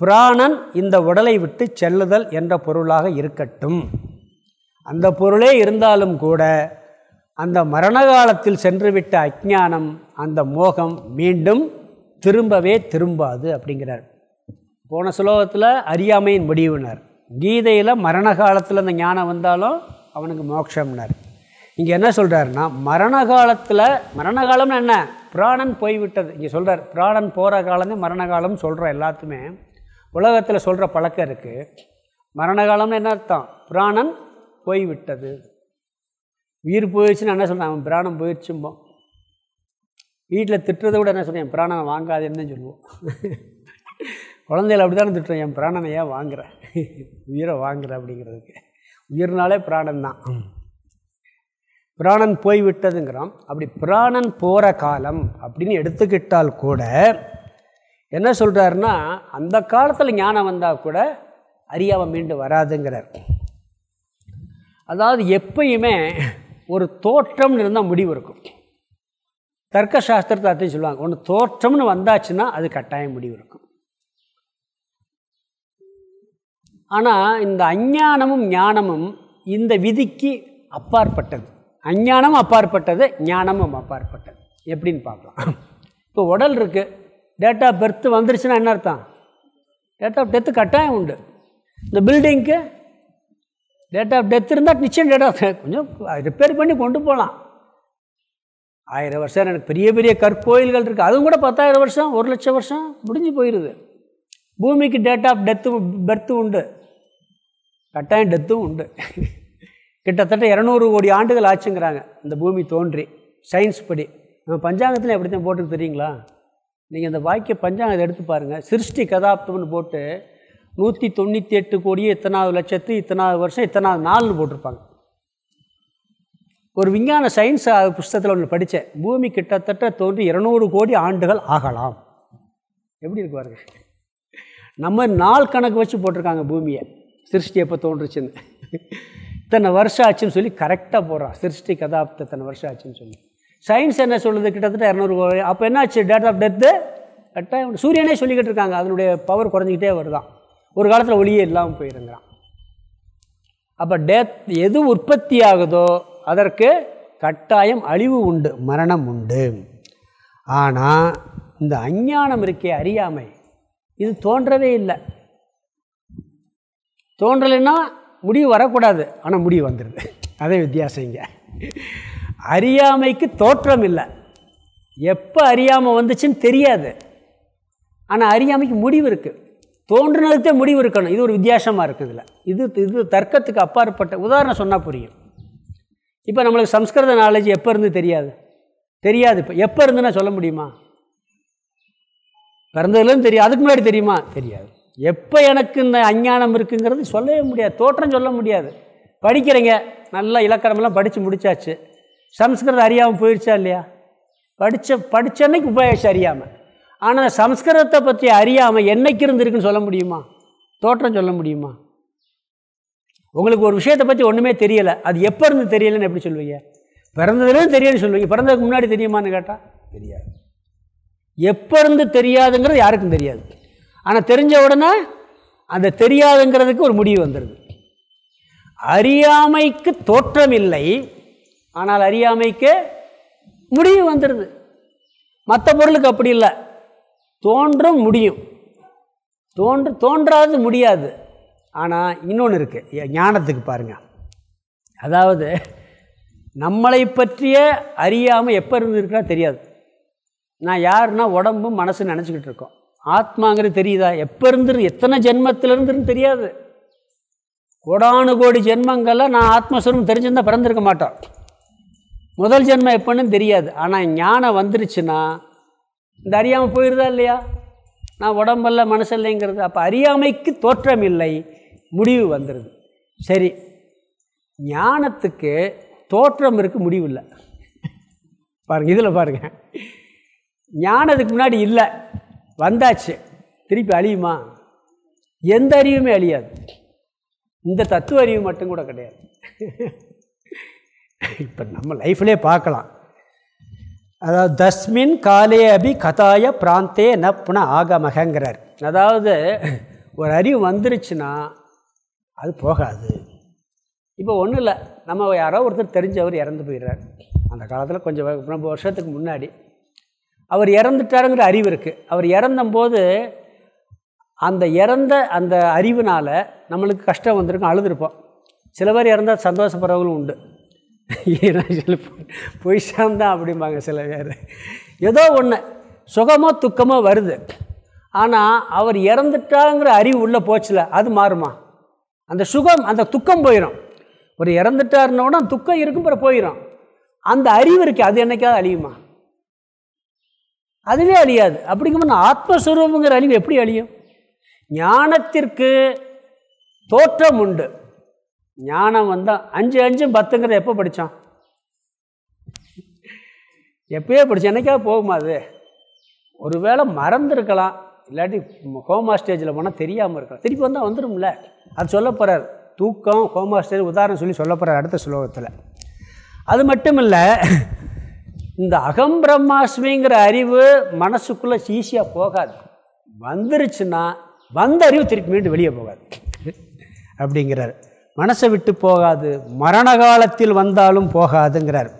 பிராணன் இந்த உடலை விட்டு செல்லுதல் என்ற பொருளாக இருக்கட்டும். அந்த பொருளே இருந்தாலும் கூட அந்த மரண காலத்தில் சென்றுவிட்ட அஜானம் அந்த மோகம் மீண்டும் திரும்பவே திரும்பாது அப்படிங்கிறார். போன சுலோகத்தில் அறியாமையின் முடிவுனர். கீதையில் மரண காலத்தில் அந்த ஞானம் வந்தாலும் அவனுக்கு மோட்சம்னார். இங்கே என்ன சொல்கிறாருன்னா மரண காலத்தில் மரண காலம்னு என்ன? பிராணன் போய்விட்டது. இங்கே சொல்கிறார் பிராணன் போகிற காலமே மரண காலம்னு சொல்கிற எல்லாத்துமே உலகத்தில் சொல்கிற பழக்கம் இருக்குது மரண காலம்னு என்ன அர்த்தம்? பிராணன் போய்விட்டது. உயிர் போயிடுச்சுன்னு என்ன சொல்கிறான் பிராணம் போயிடுச்சும்போம் வீட்டில் திட்டுறதை விட என்ன சொல்கிறேன் என் பிராணனை வாங்காதுன்னு சொல்லுவோம். குழந்தைகள் அப்படி தானே திட்டுறோம். என் பிராணனை ஏன் வாங்குற? உயிரை வாங்குற அப்படிங்கிறதுக்கு. உயிர்னாலே பிராணன் தான் பிராணன் போய்விட்டதுங்கிறோம் அப்படி பிராணன் போகிற காலம் அப்படின்னு எடுத்துக்கிட்டால் கூட என்ன சொல்கிறாருன்னா அந்த காலத்தில் ஞானம் வந்தால் கூட அறியாமல் மீண்டு வராதுங்கிறார். அதாவது எப்பயுமே ஒரு தோற்றம்னு இருந்தால் முடிவு இருக்கும். தர்க்க சாஸ்திரத்தை அத்தையும் சொல்லுவாங்க. ஒன்று தோற்றம்னு வந்தாச்சுன்னா அது கட்டாயம் முடிவு இருக்கும். ஆனால் இந்த அஞ்ஞானமும் ஞானமும் இந்த விதிக்கு அப்பாற்பட்டது. அஞ்ஞானமும் அப்பாற்பட்டது ஞானமும் அப்பாற்பட்டது. எப்படின்னு பார்க்கலாம். இப்போ உடல் இருக்குது டேட் ஆஃப் பர்த் வந்துருச்சுன்னா என்ன அர்த்தம்? டேட் ஆஃப் டெத்து கட்டாயம் உண்டு. இந்த பில்டிங்க்கு டேட் ஆஃப் டெத் இருந்தால் நிச்சயம் டேட் ஆஃப் கொஞ்சம் ரிப்பேர் பண்ணி கொண்டு போகலாம் ஆயிரம் வருஷம் எனக்கு பெரிய பெரிய கற்கோயில்கள் இருக்குது அதுவும் கூட பத்தாயிரம் வருஷம் ஒரு லட்சம் வருஷம் முடிஞ்சு போயிடுது பூமிக்கு டேட் ஆஃப் டெத்து பர்த்து உண்டு. கட்டாயம் டெத்தும் உண்டு. கிட்டத்தட்ட இரநூறு கோடி ஆண்டுகள் ஆச்சுங்கிறாங்க. இந்த பூமி தோன்றி. சயின்ஸ் படி. நம்ம பஞ்சாங்கத்தில் எப்படி தான் போட்டு தெரியுங்களா? நீங்கள் இந்த வாக்கிய பஞ்சாங்கத்தை எடுத்து பாருங்கள் சிருஷ்டி கதாப்தம்னு போட்டு நூற்றி தொண்ணூற்றி எட்டு கோடியே இத்தனாவது லட்சத்து இத்தனாவது வருஷம் இத்தனாவது நாள்னு போட்டிருப்பாங்க. ஒரு விஞ்ஞான சயின்ஸ் புஸ்தகத்தில் ஒன்று படித்தேன் பூமி கிட்டத்தட்ட தோன்றி இரநூறு கோடி ஆண்டுகள் ஆகலாம். எப்படி இருக்கு பாருங்க. நம்ம நாள் கணக்கு வச்சு போட்டிருக்காங்க பூமியை. சிருஷ்டி எப்போ தோன்றுச்சுன்னு. இத்தனை வருஷம் ஆச்சுன்னு சொல்லி கரெக்டாக போடுறான். சிருஷ்டி கதாப்த இத்தனை வருஷம் ஆச்சுன்னு சொல்லி. சயின்ஸ் என்ன சொல்லுது? கிட்டத்தட்ட இரநூறு அப்போ என்ன ஆச்சு? டேட் ஆஃப் டெத்து கரெக்டாக சூரியனே சொல்லிக்கிட்டு இருக்காங்க. அதனுடைய பவர் குறைஞ்சிக்கிட்டே வருதான் ஒரு காலத்தில் ஒளியே இல்லாமல் போயிருங்கிறான். அப்போ டேத் எது உற்பத்தி ஆகுதோ அதற்கு கட்டாயம் அழிவு உண்டு மரணம் உண்டு. ஆனால் இந்த அஞ்ஞானம் இருக்கே அறியாமை இது தோன்றவே இல்லை. தோன்றலைன்னா முடிவு வரக்கூடாது. ஆனால் முடிவு வந்துடுது அதே வித்தியாசம் இங்கே. அறியாமைக்கு தோற்றம் இல்லை. எப்போ அறியாமல் வந்துச்சுன்னு தெரியாது. ஆனால் அறியாமைக்கு முடிவு இருக்குது தோன்றுனதுக்கே முடிவு இருக்கணும். இது ஒரு வித்தியாசமாக இருக்குது இதில். இது இது தர்க்கத்துக்கு அப்பாற்பட்ட உதாரணம் சொன்னால் புரியும். இப்போ நம்மளுக்கு சம்ஸ்கிருத நாலேஜ் எப்போ இருந்து தெரியாது? தெரியாது இப்போ. எப்போ இருந்துன்னா சொல்ல முடியுமா? பிறந்ததுலேருந்து தெரியும். அதுக்கு முன்னாடி தெரியுமா? தெரியாது. எப்போ எனக்கு இந்த அஞ்ஞானம் இருக்குங்கிறது சொல்லவே முடியாது தோற்றம் சொல்ல முடியாது. படிக்கிறீங்க நல்லா இலக்கணமெல்லாம் படித்து முடித்தாச்சு சம்ஸ்கிருதம் அறியாமல் போயிடுச்சா இல்லையா? படித்த படித்தன்னைக்கு உபயோகிச்சு அறியாமல் ஆனால் சம்ஸ்கிருதத்தை பற்றி அறியாமல் என்னைக்கு இருந்திருக்குன்னு சொல்ல முடியுமா? தோற்றம் சொல்ல முடியுமா? உங்களுக்கு ஒரு விஷயத்தை பற்றி ஒன்றுமே தெரியலை. அது எப்போ இருந்து தெரியலைன்னு எப்படி சொல்லுவீங்க? பிறந்ததுலேருந்து தெரியலன்னு சொல்லுவீங்க. பிறந்ததுக்கு முன்னாடி தெரியுமான்னு கேட்டால் தெரியாது. எப்போ இருந்து தெரியாதுங்கிறது யாருக்கும் தெரியாது. ஆனால் தெரிஞ்ச உடனே அந்த தெரியாதுங்கிறதுக்கு ஒரு முடிவு வந்துடுது அறியாமைக்கு தோற்றம் இல்லை ஆனால் அறியாமைக்கு முடிவு வந்துடுது மற்ற பொருளுக்கு அப்படி இல்லை. தோன்றும் முடியும். தோன்று தோன்றாது முடியாது. ஆனால் இன்னொன்று இருக்குது ஞானத்துக்கு பாருங்கள் அதாவது நம்மளை பற்றிய அறியாமல் எப்போ இருந்திருக்கா தெரியாது. நான் யாருன்னா உடம்பும் மனசு நினச்சிக்கிட்டு இருக்கோம். ஆத்மாங்கிறது தெரியுதா? எப்போ இருந்து எத்தனை ஜென்மத்திலிருந்துன்னு தெரியாது. கோடானு கோடி ஜென்மங்கள்லாம் நான் ஆத்மஸ்வரம் தெரிஞ்சிருந்தால் பிறந்திருக்க மாட்டோம். முதல் ஜென்மம் எப்போன்னு தெரியாது. ஆனால் ஞானம் வந்துருச்சுன்னா இந்த அறியாமல் போயிடுதா இல்லையா? நான் உடம்பல்ல மனசில்லைங்கிறது. அப்போ அறியாமைக்கு தோற்றம் இல்லை முடிவு வந்துடுது சரி ஞானத்துக்கு தோற்றம் இருக்குது முடிவு இல்லை. பாருங்கள் இதில் பாருங்கள் ஞானத்துக்கு முன்னாடி இல்லை. வந்தாச்சு. திருப்பி அழியுமா? எந்த அறிவுமே அழியாது. இந்த தத்துவ அறிவு மட்டும் கூட கிடையாது. இப்போ நம்ம லைஃப்லேயே பார்க்கலாம். அதாவது தஸ்மின் காலே அபி கதாய பிராந்தே ந புன ஆகமகங்கிறார். அதாவது ஒரு அறிவு வந்துருச்சுன்னா அது போகாது. இப்போ ஒன்றும் இல்லை நம்ம யாரோ ஒருத்தர் தெரிஞ்சவர் இறந்து போயிடுறார். அந்த காலத்தில் கொஞ்சம் ரொம்ப வருஷத்துக்கு முன்னாடி. அவர் இறந்துட்டாருங்கிற அறிவு இருக்குது அவர் இறந்தபோது அந்த இறந்த அந்த அறிவினால் நம்மளுக்கு கஷ்டம் வந்திருக்கும் அழுதுருப்போம். சில பேர் இறந்தால் சந்தோஷப்படுறவங்களும் உண்டு. ஏன்னா சில பொய் சார்ந்தான் அப்படிம்பாங்க சில பேர். ஏதோ ஒன்று சுகமோ துக்கமோ வருது. ஆனால் அவர் இறந்துட்டாங்கிற அறிவு உள்ளே போச்சுல அது மாறுமா? அந்த சுகம் அந்த துக்கம் போயிடும் ஒரு இறந்துட்டாருன்னோட துக்கம் இருக்கும் பிற போயிடும் அந்த அறிவு இருக்குது அது என்னைக்காவது அழியுமா? அதுவே அழியாது. அப்படிங்கும்போது ஆத்மஸ்வரூபங்கிற அழிவு எப்படி அழியும்? ஞானத்திற்கு தோற்றம் உண்டு. ஞானம் வந்தால் அஞ்சு அஞ்சும் பத்துங்கிறத எப்போ படித்தோம் எப்பயோ படித்தோம் என்றைக்கா போகுமா அது? ஒருவேளை மறந்துருக்கலாம். இல்லாட்டி ஹோமா ஸ்டேஜில் போனால் தெரியாமல் இருக்கலாம். திருப்பி வந்தால் வந்துடும்ல அது சொல்ல போகிறார் தூக்கம் ஹோமா ஸ்டேஜ் உதாரணம் சொல்லி சொல்ல போகிறார் அடுத்த ஸ்லோகத்தில். அது மட்டும் இல்லை இந்த அகம் பிரம்மாஸ்மிங்கிற அறிவு மனசுக்குள்ளே ஈஸியாக போகாது. வந்துருச்சுன்னா வந்த அறிவு திருப்பி மீண்டும் வெளியே போகாது. அப்படிங்கிறார். மனசை விட்டு போகாது. மரண காலத்தில் வந்தாலும் போகாதுங்கிறார்.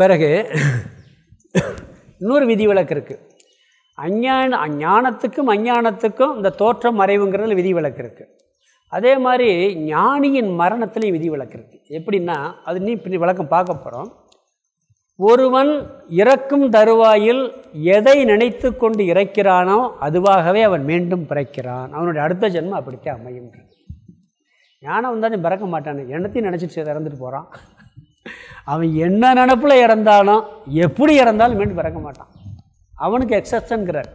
பிறகு இன்னொரு விதி விளக்கு இருக்குது அஞ்ஞான அஞ்ஞானத்துக்கும் அஞ்ஞானத்துக்கும் இந்த தோற்றம் மறைவுங்கிறதுல விதி விளக்கு இருக்குது அதே மாதிரி ஞானியின் மரணத்துலேயும் விதி விளக்கு இருக்குது எப்படின்னா அது நீ இப்படி விளக்கம் பார்க்க போகிறோம் ஒருவன் இறக்கும் தருவாயில் எதை நினைத்து கொண்டு இறக்கிறானோ அதுவாகவே அவன் மீண்டும் பிறக்கிறான். அவனுடைய அடுத்த ஜென்மம் அப்படித்தான் அமையும் ஞானம் வந்தாலும் பிறக்க மாட்டானு. எண்ணத்தையும் நினச்சிட்டு இறந்துட்டு போகிறான் அவன் என்ன நினப்பில் இறந்தாலும் எப்படி இறந்தாலும் மீண்டும் பிறக்க மாட்டான். அவனுக்கு எக்ஸப்ஷனுங்கிறார்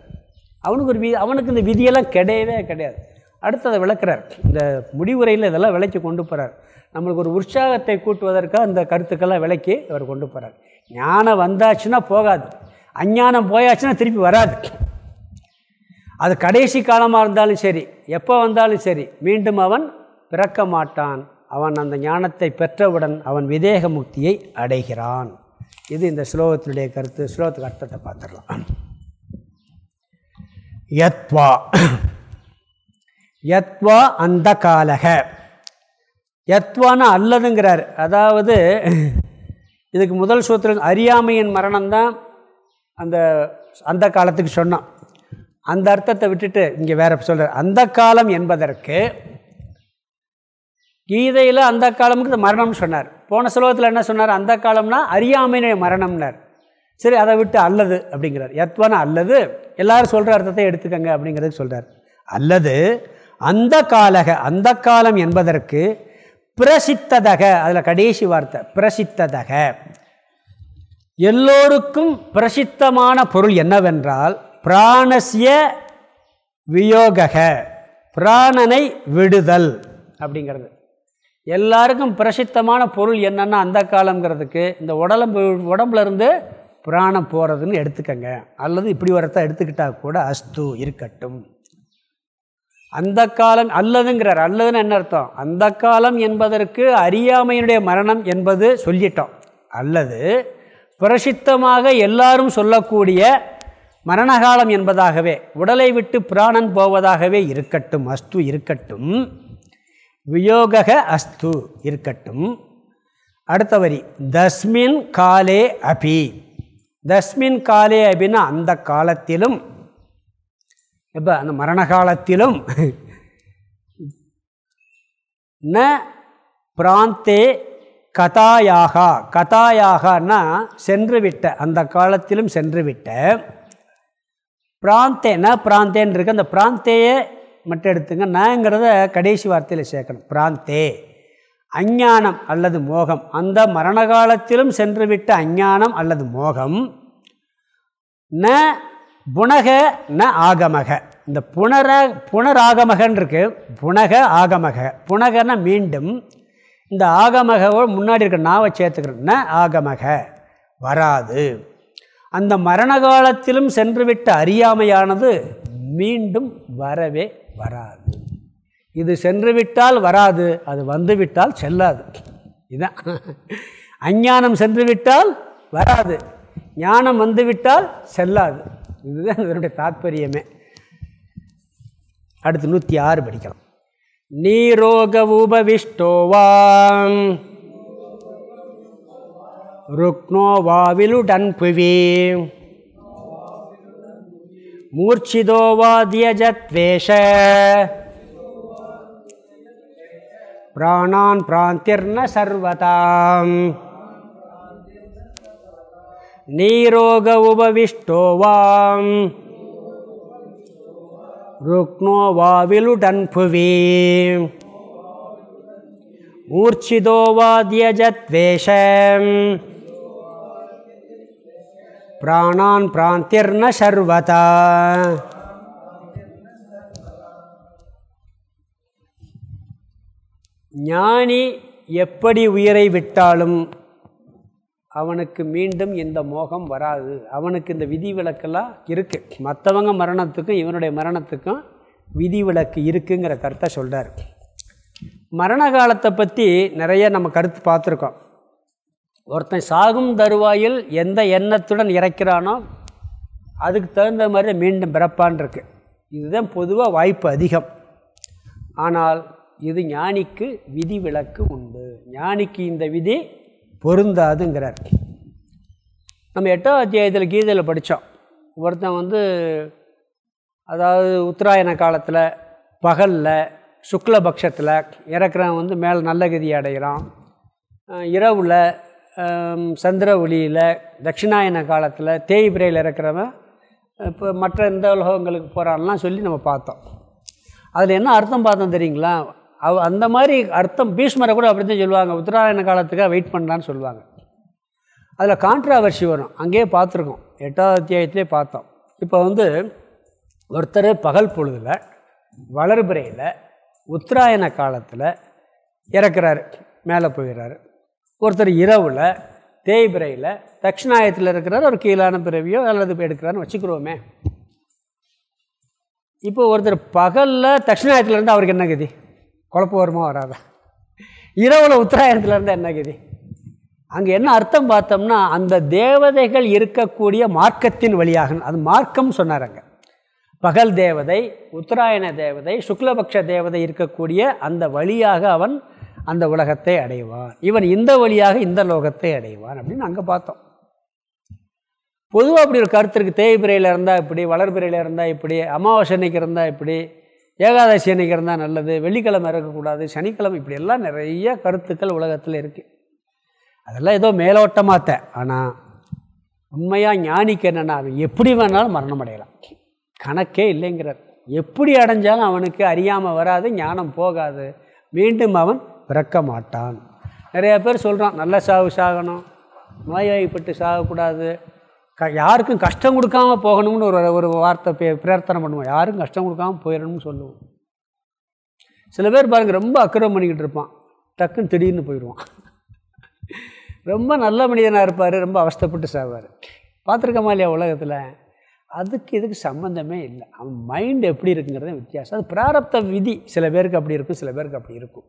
அவனுக்கு ஒரு வி அவனுக்கு இந்த விதியெல்லாம் கிடையவே கிடையாது. அடுத்து அதை விளக்குறார். இந்த முடிவுரையில் இதெல்லாம் விளக்கி கொண்டு போகிறார் நம்மளுக்கு ஒரு உற்சாகத்தை கூட்டுவதற்காக அந்த கருத்துக்கெல்லாம் விளக்கி அவர் கொண்டு போகிறார் ஞானம் வந்தாச்சுன்னா போகாது. அஞ்ஞானம் போயாச்சுன்னா திருப்பி வராது. அது கடைசி காலமாக இருந்தாலும் சரி எப்போ வந்தாலும் சரி மீண்டும் அவன் பிறக்க மாட்டான். அவன் அந்த ஞானத்தை பெற்றவுடன் அவன் விதேக முக்தியை அடைகிறான். இது இந்த ஸ்லோகத்தினுடைய கருத்து. ஸ்லோகத்துக்கு அர்த்தத்தை பார்த்துடலாம். யத்வா. யத்வா அந்த காலக. யத்வானா அல்லதுங்கிறார் அதாவது இதுக்கு முதல் சூத்திரம் அறியாமையின் மரணம்தான் அந்த அந்த காலத்துக்கு சொன்னோம் அந்த அர்த்தத்தை விட்டுட்டு இங்கே வேற சொல்கிறார் அந்த காலம் என்பதற்கு கீதையில் அந்த காலமுக்கு மரணம்னு சொன்னார். போன சுலோகத்தில் என்ன சொன்னார்? அந்த காலம்னா அறியாமையினுடைய மரணம்னார். சரி அதை விட்டு அல்லது அப்படிங்கிறார். யத்வானா அல்லது எல்லாரும் சொல்கிற அர்த்தத்தை எடுத்துக்கங்க அப்படிங்கிறது சொல்கிறார் அல்லது அந்த காலக அந்த காலம் என்பதற்கு பிரசித்ததக அதில் கடைசி வார்த்தை பிரசித்ததக. எல்லோருக்கும் பிரசித்தமான பொருள் என்னவென்றால் பிராணசிய வியோக பிராணனை விடுதல் அப்படிங்கிறது. எல்லாருக்கும் பிரசித்தமான பொருள் என்னென்னா அந்த காலங்கிறதுக்கு இந்த உடம்பு உடம்புலேருந்து பிராணம் போகிறதுன்னு எடுத்துக்கங்க. அல்லது இப்படி வரத்தான் எடுத்துக்கிட்டால் கூட அஸ்து இருக்கட்டும். அந்த காலம் அல்லதுங்கிறார். அல்லதுன்னு என்ன அர்த்தம்? அந்த காலம் என்பதற்கு அறியாமையினுடைய மரணம் என்பது சொல்லிட்டோம். அல்லது பிரசித்தமாக எல்லாரும் சொல்லக்கூடிய மரணகாலம் என்பதாகவே உடலை விட்டு பிராணன் போவதாகவே இருக்கட்டும் அஸ்து இருக்கட்டும் வியோக அஸ்து இருக்கட்டும். அடுத்த வரி தஸ்மின் காலே அபி. தஸ்மின் காலே அபின்னா அந்த காலத்திலும் எப்போ? அந்த மரண காலத்திலும் ந பிராந்தே கதாயாகா. கதாயாகனா சென்று விட்ட அந்த காலத்திலும் சென்று விட்ட பிராந்தே ந பிராந்தேன்னு இருக்கு அந்த பிராந்தேயே மட்டும் எடுத்துங்க. நாங்கிறத கடைசி வார்த்தையில் சேர்க்கணும். பிராந்தே. அஞ்ஞானம் அல்லது மோகம். அந்த மரண காலத்திலும் சென்றுவிட்ட அஞ்ஞானம் அல்லது மோகம். ந புனக ந ஆகமக. இந்த புனர புனராகமகன் இருக்கு புனக ஆகமக. புனகன மீண்டும் இந்த ஆகமகவோ முன்னாடி இருக்க நாவை சேர்த்துக்கிறோம் ந ஆகமக. வராது. அந்த மரண காலத்திலும் சென்றுவிட்ட அறியாமையானது மீண்டும் வரவே வராது. இது சென்றுவிட்டால் வராது அது வந்துவிட்டால் செல்லாது. இதுதான் அஞ்ஞானம் சென்றுவிட்டால் வராது. ஞானம் வந்துவிட்டால் செல்லாது. இதுதான் இதனுடைய தாத்பரியமே. அடுத்து நூற்றி ஆறு படிக்கலாம். நீரோக உபவிஷ்டோவாம் ருக்னோ வாவிலுடன் புவி பிராணான் பிராந்திர்ன சர்வதாம். நீரோக உபவிஷ்டோவாம் ருக்னோ வாவிலுடன் புவி மூர்ச்சிதோ வாத்யஜத்வேஷம் பிராணான் பிராந்திர்ன சர்வதா. ஞானி எப்படி உயிரை விட்டாலும் அவனுக்கு மீண்டும் இந்த மோகம் வராது. அவனுக்கு இந்த விதி விலக்கெல்லாம் இருக்குது மற்றவங்க மரணத்துக்கும் இவனுடைய மரணத்துக்கும் விதி விலக்கு இருக்குங்கிற கருத்தை சொல்கிறார் மரண காலத்தை பற்றி நிறைய நம்ம கருத்து பார்த்துருக்கோம். ஒருத்தன் சாகும் தருவாயில் எந்த எண்ணத்துடன் இறக்கிறானோ அதுக்கு தகுந்த மாதிரி மீண்டும் பிறப்பான் இருக்கு. இதுதான் பொதுவாக வாய்ப்பு அதிகம். ஆனால் இது ஞானிக்கு விதி விலக்கு உண்டு. ஞானிக்கு இந்த விதி பொருந்தாதுங்கிறார். நம்ம எட்டாம் அத்தியாயத்தில் கீதையில் படித்தோம் ஒருத்தன் வந்து அதாவது உத்தராயண காலத்தில் பகலில் சுக்லபக்ஷத்தில் இறக்குறவன் வந்து மேலே நல்ல கதி அடைகிறான் இரவில் சந்திர ஒளியில் தட்சிணாயன காலத்தில் தேய்பிரையில் இறக்குறவன் இப்போ மற்ற எந்த உலகங்களுக்கு போகிறான்லாம் சொல்லி நம்ம பார்த்தோம். அதில் என்ன அர்த்தம் பார்த்தோம் தெரியுங்களா? அவ அந்த மாதிரி அர்த்தம் பீஷ்மரை கூட அப்படி தான் சொல்லுவாங்க. உத்தராயண காலத்துக்காக வெயிட் பண்ணலான்னு சொல்லுவாங்க. அதில் கான்ட்ராவர்சி வரும். அங்கேயே பார்த்துருக்கோம். எட்டாவது அத்தியாயத்திலே பார்த்தோம். இப்போ வந்து ஒருத்தர் பகல் பொழுதில் வளர்பிறையில் உத்தராயண காலத்தில் இறக்குறாரு. மேலே போயிடுறாரு ஒருத்தர் இரவில் தேய்பிரையில் தட்சிணாயத்தில் இருக்கிறார். ஒரு கீழான பிறவியோ அல்லது எடுக்கிறான்னு வச்சுக்கிறோமே. இப்போ ஒருத்தர் பகலில் தட்சிணாயத்தில் இருந்தால் அவருக்கு என்ன கதி? குழப்பம் வருமா வராதா? இரவில் உத்தராயணத்தில் இருந்தால் என்ன கதி? அங்கே என்ன அர்த்தம் பார்த்தோம்னா அந்த தேவதைகள் இருக்கக்கூடிய மார்க்கத்தின் வழியாக அது மார்க்கம் சொன்னார் அங்கே. பகல் தேவதை உத்தராயண தேவதை சுக்லபக்ஷ தேவதை இருக்கக்கூடிய அந்த வழியாக அவன் அந்த உலகத்தை அடைவான். இவன் இந்த வழியாக இந்த லோகத்தை அடைவான் அப்படின்னு அங்கே பார்த்தோம். பொதுவாக அப்படி ஒரு கருத்து இருக்குது தேய்பிரையில் இருந்தால் இப்படி வளர்பிரையில் இருந்தால் இப்படி அமாவாசை அன்னைக்கு இருந்தால் இப்படி ஏகாதசி அன்னைக்கு இருந்தால் நல்லது வெள்ளிக்கிழமை இருக்கக்கூடாது சனிக்கிழமை இப்படியெல்லாம் நிறைய கருத்துக்கள் உலகத்தில் இருக்குது அதெல்லாம் ஏதோ மேலோட்டமாத்த ஆனால் உண்மையாக ஞானிக்கு என்னென்னா அவன் எப்படி வேணாலும் மரணம் அடையலாம். கணக்கே இல்லைங்கிறார். எப்படி அடைஞ்சாலும் அவனுக்கு அறியாமல் வராது ஞானம் போகாது. மீண்டும் அவன் பிறக்க மாட்டான். நிறையா பேர் சொல்கிறான் நல்ல சாவு சாகணும் நோய்வாய்ப்பட்டு சாகக்கூடாது. க யாருக்கும் கஷ்டம் கொடுக்காம போகணும்னு ஒரு ஒரு வார்த்தை பிரார்த்தனை பண்ணுவோம். யாருக்கும் கஷ்டம் கொடுக்காம போயிடணும்னு சொல்லுவோம். சில பேர் பாருங்கள் ரொம்ப அக்கிரம் பண்ணிக்கிட்டு இருப்பான். டக்குன்னு திடீர்னு போயிடுவான். ரொம்ப நல்ல மனிதனாக இருப்பார் ரொம்ப அவஸ்தப்பட்டு சாவார். பார்த்துருக்கமா இல்லையா உலகத்தில்? அதுக்கு இதுக்கு சம்மந்தமே இல்லை. அவன் மைண்டு எப்படி இருக்குங்கிறது வித்தியாசம். அது பிராரப்த விதி. சில பேருக்கு அப்படி இருக்கும் சில பேருக்கு அப்படி இருக்கும்.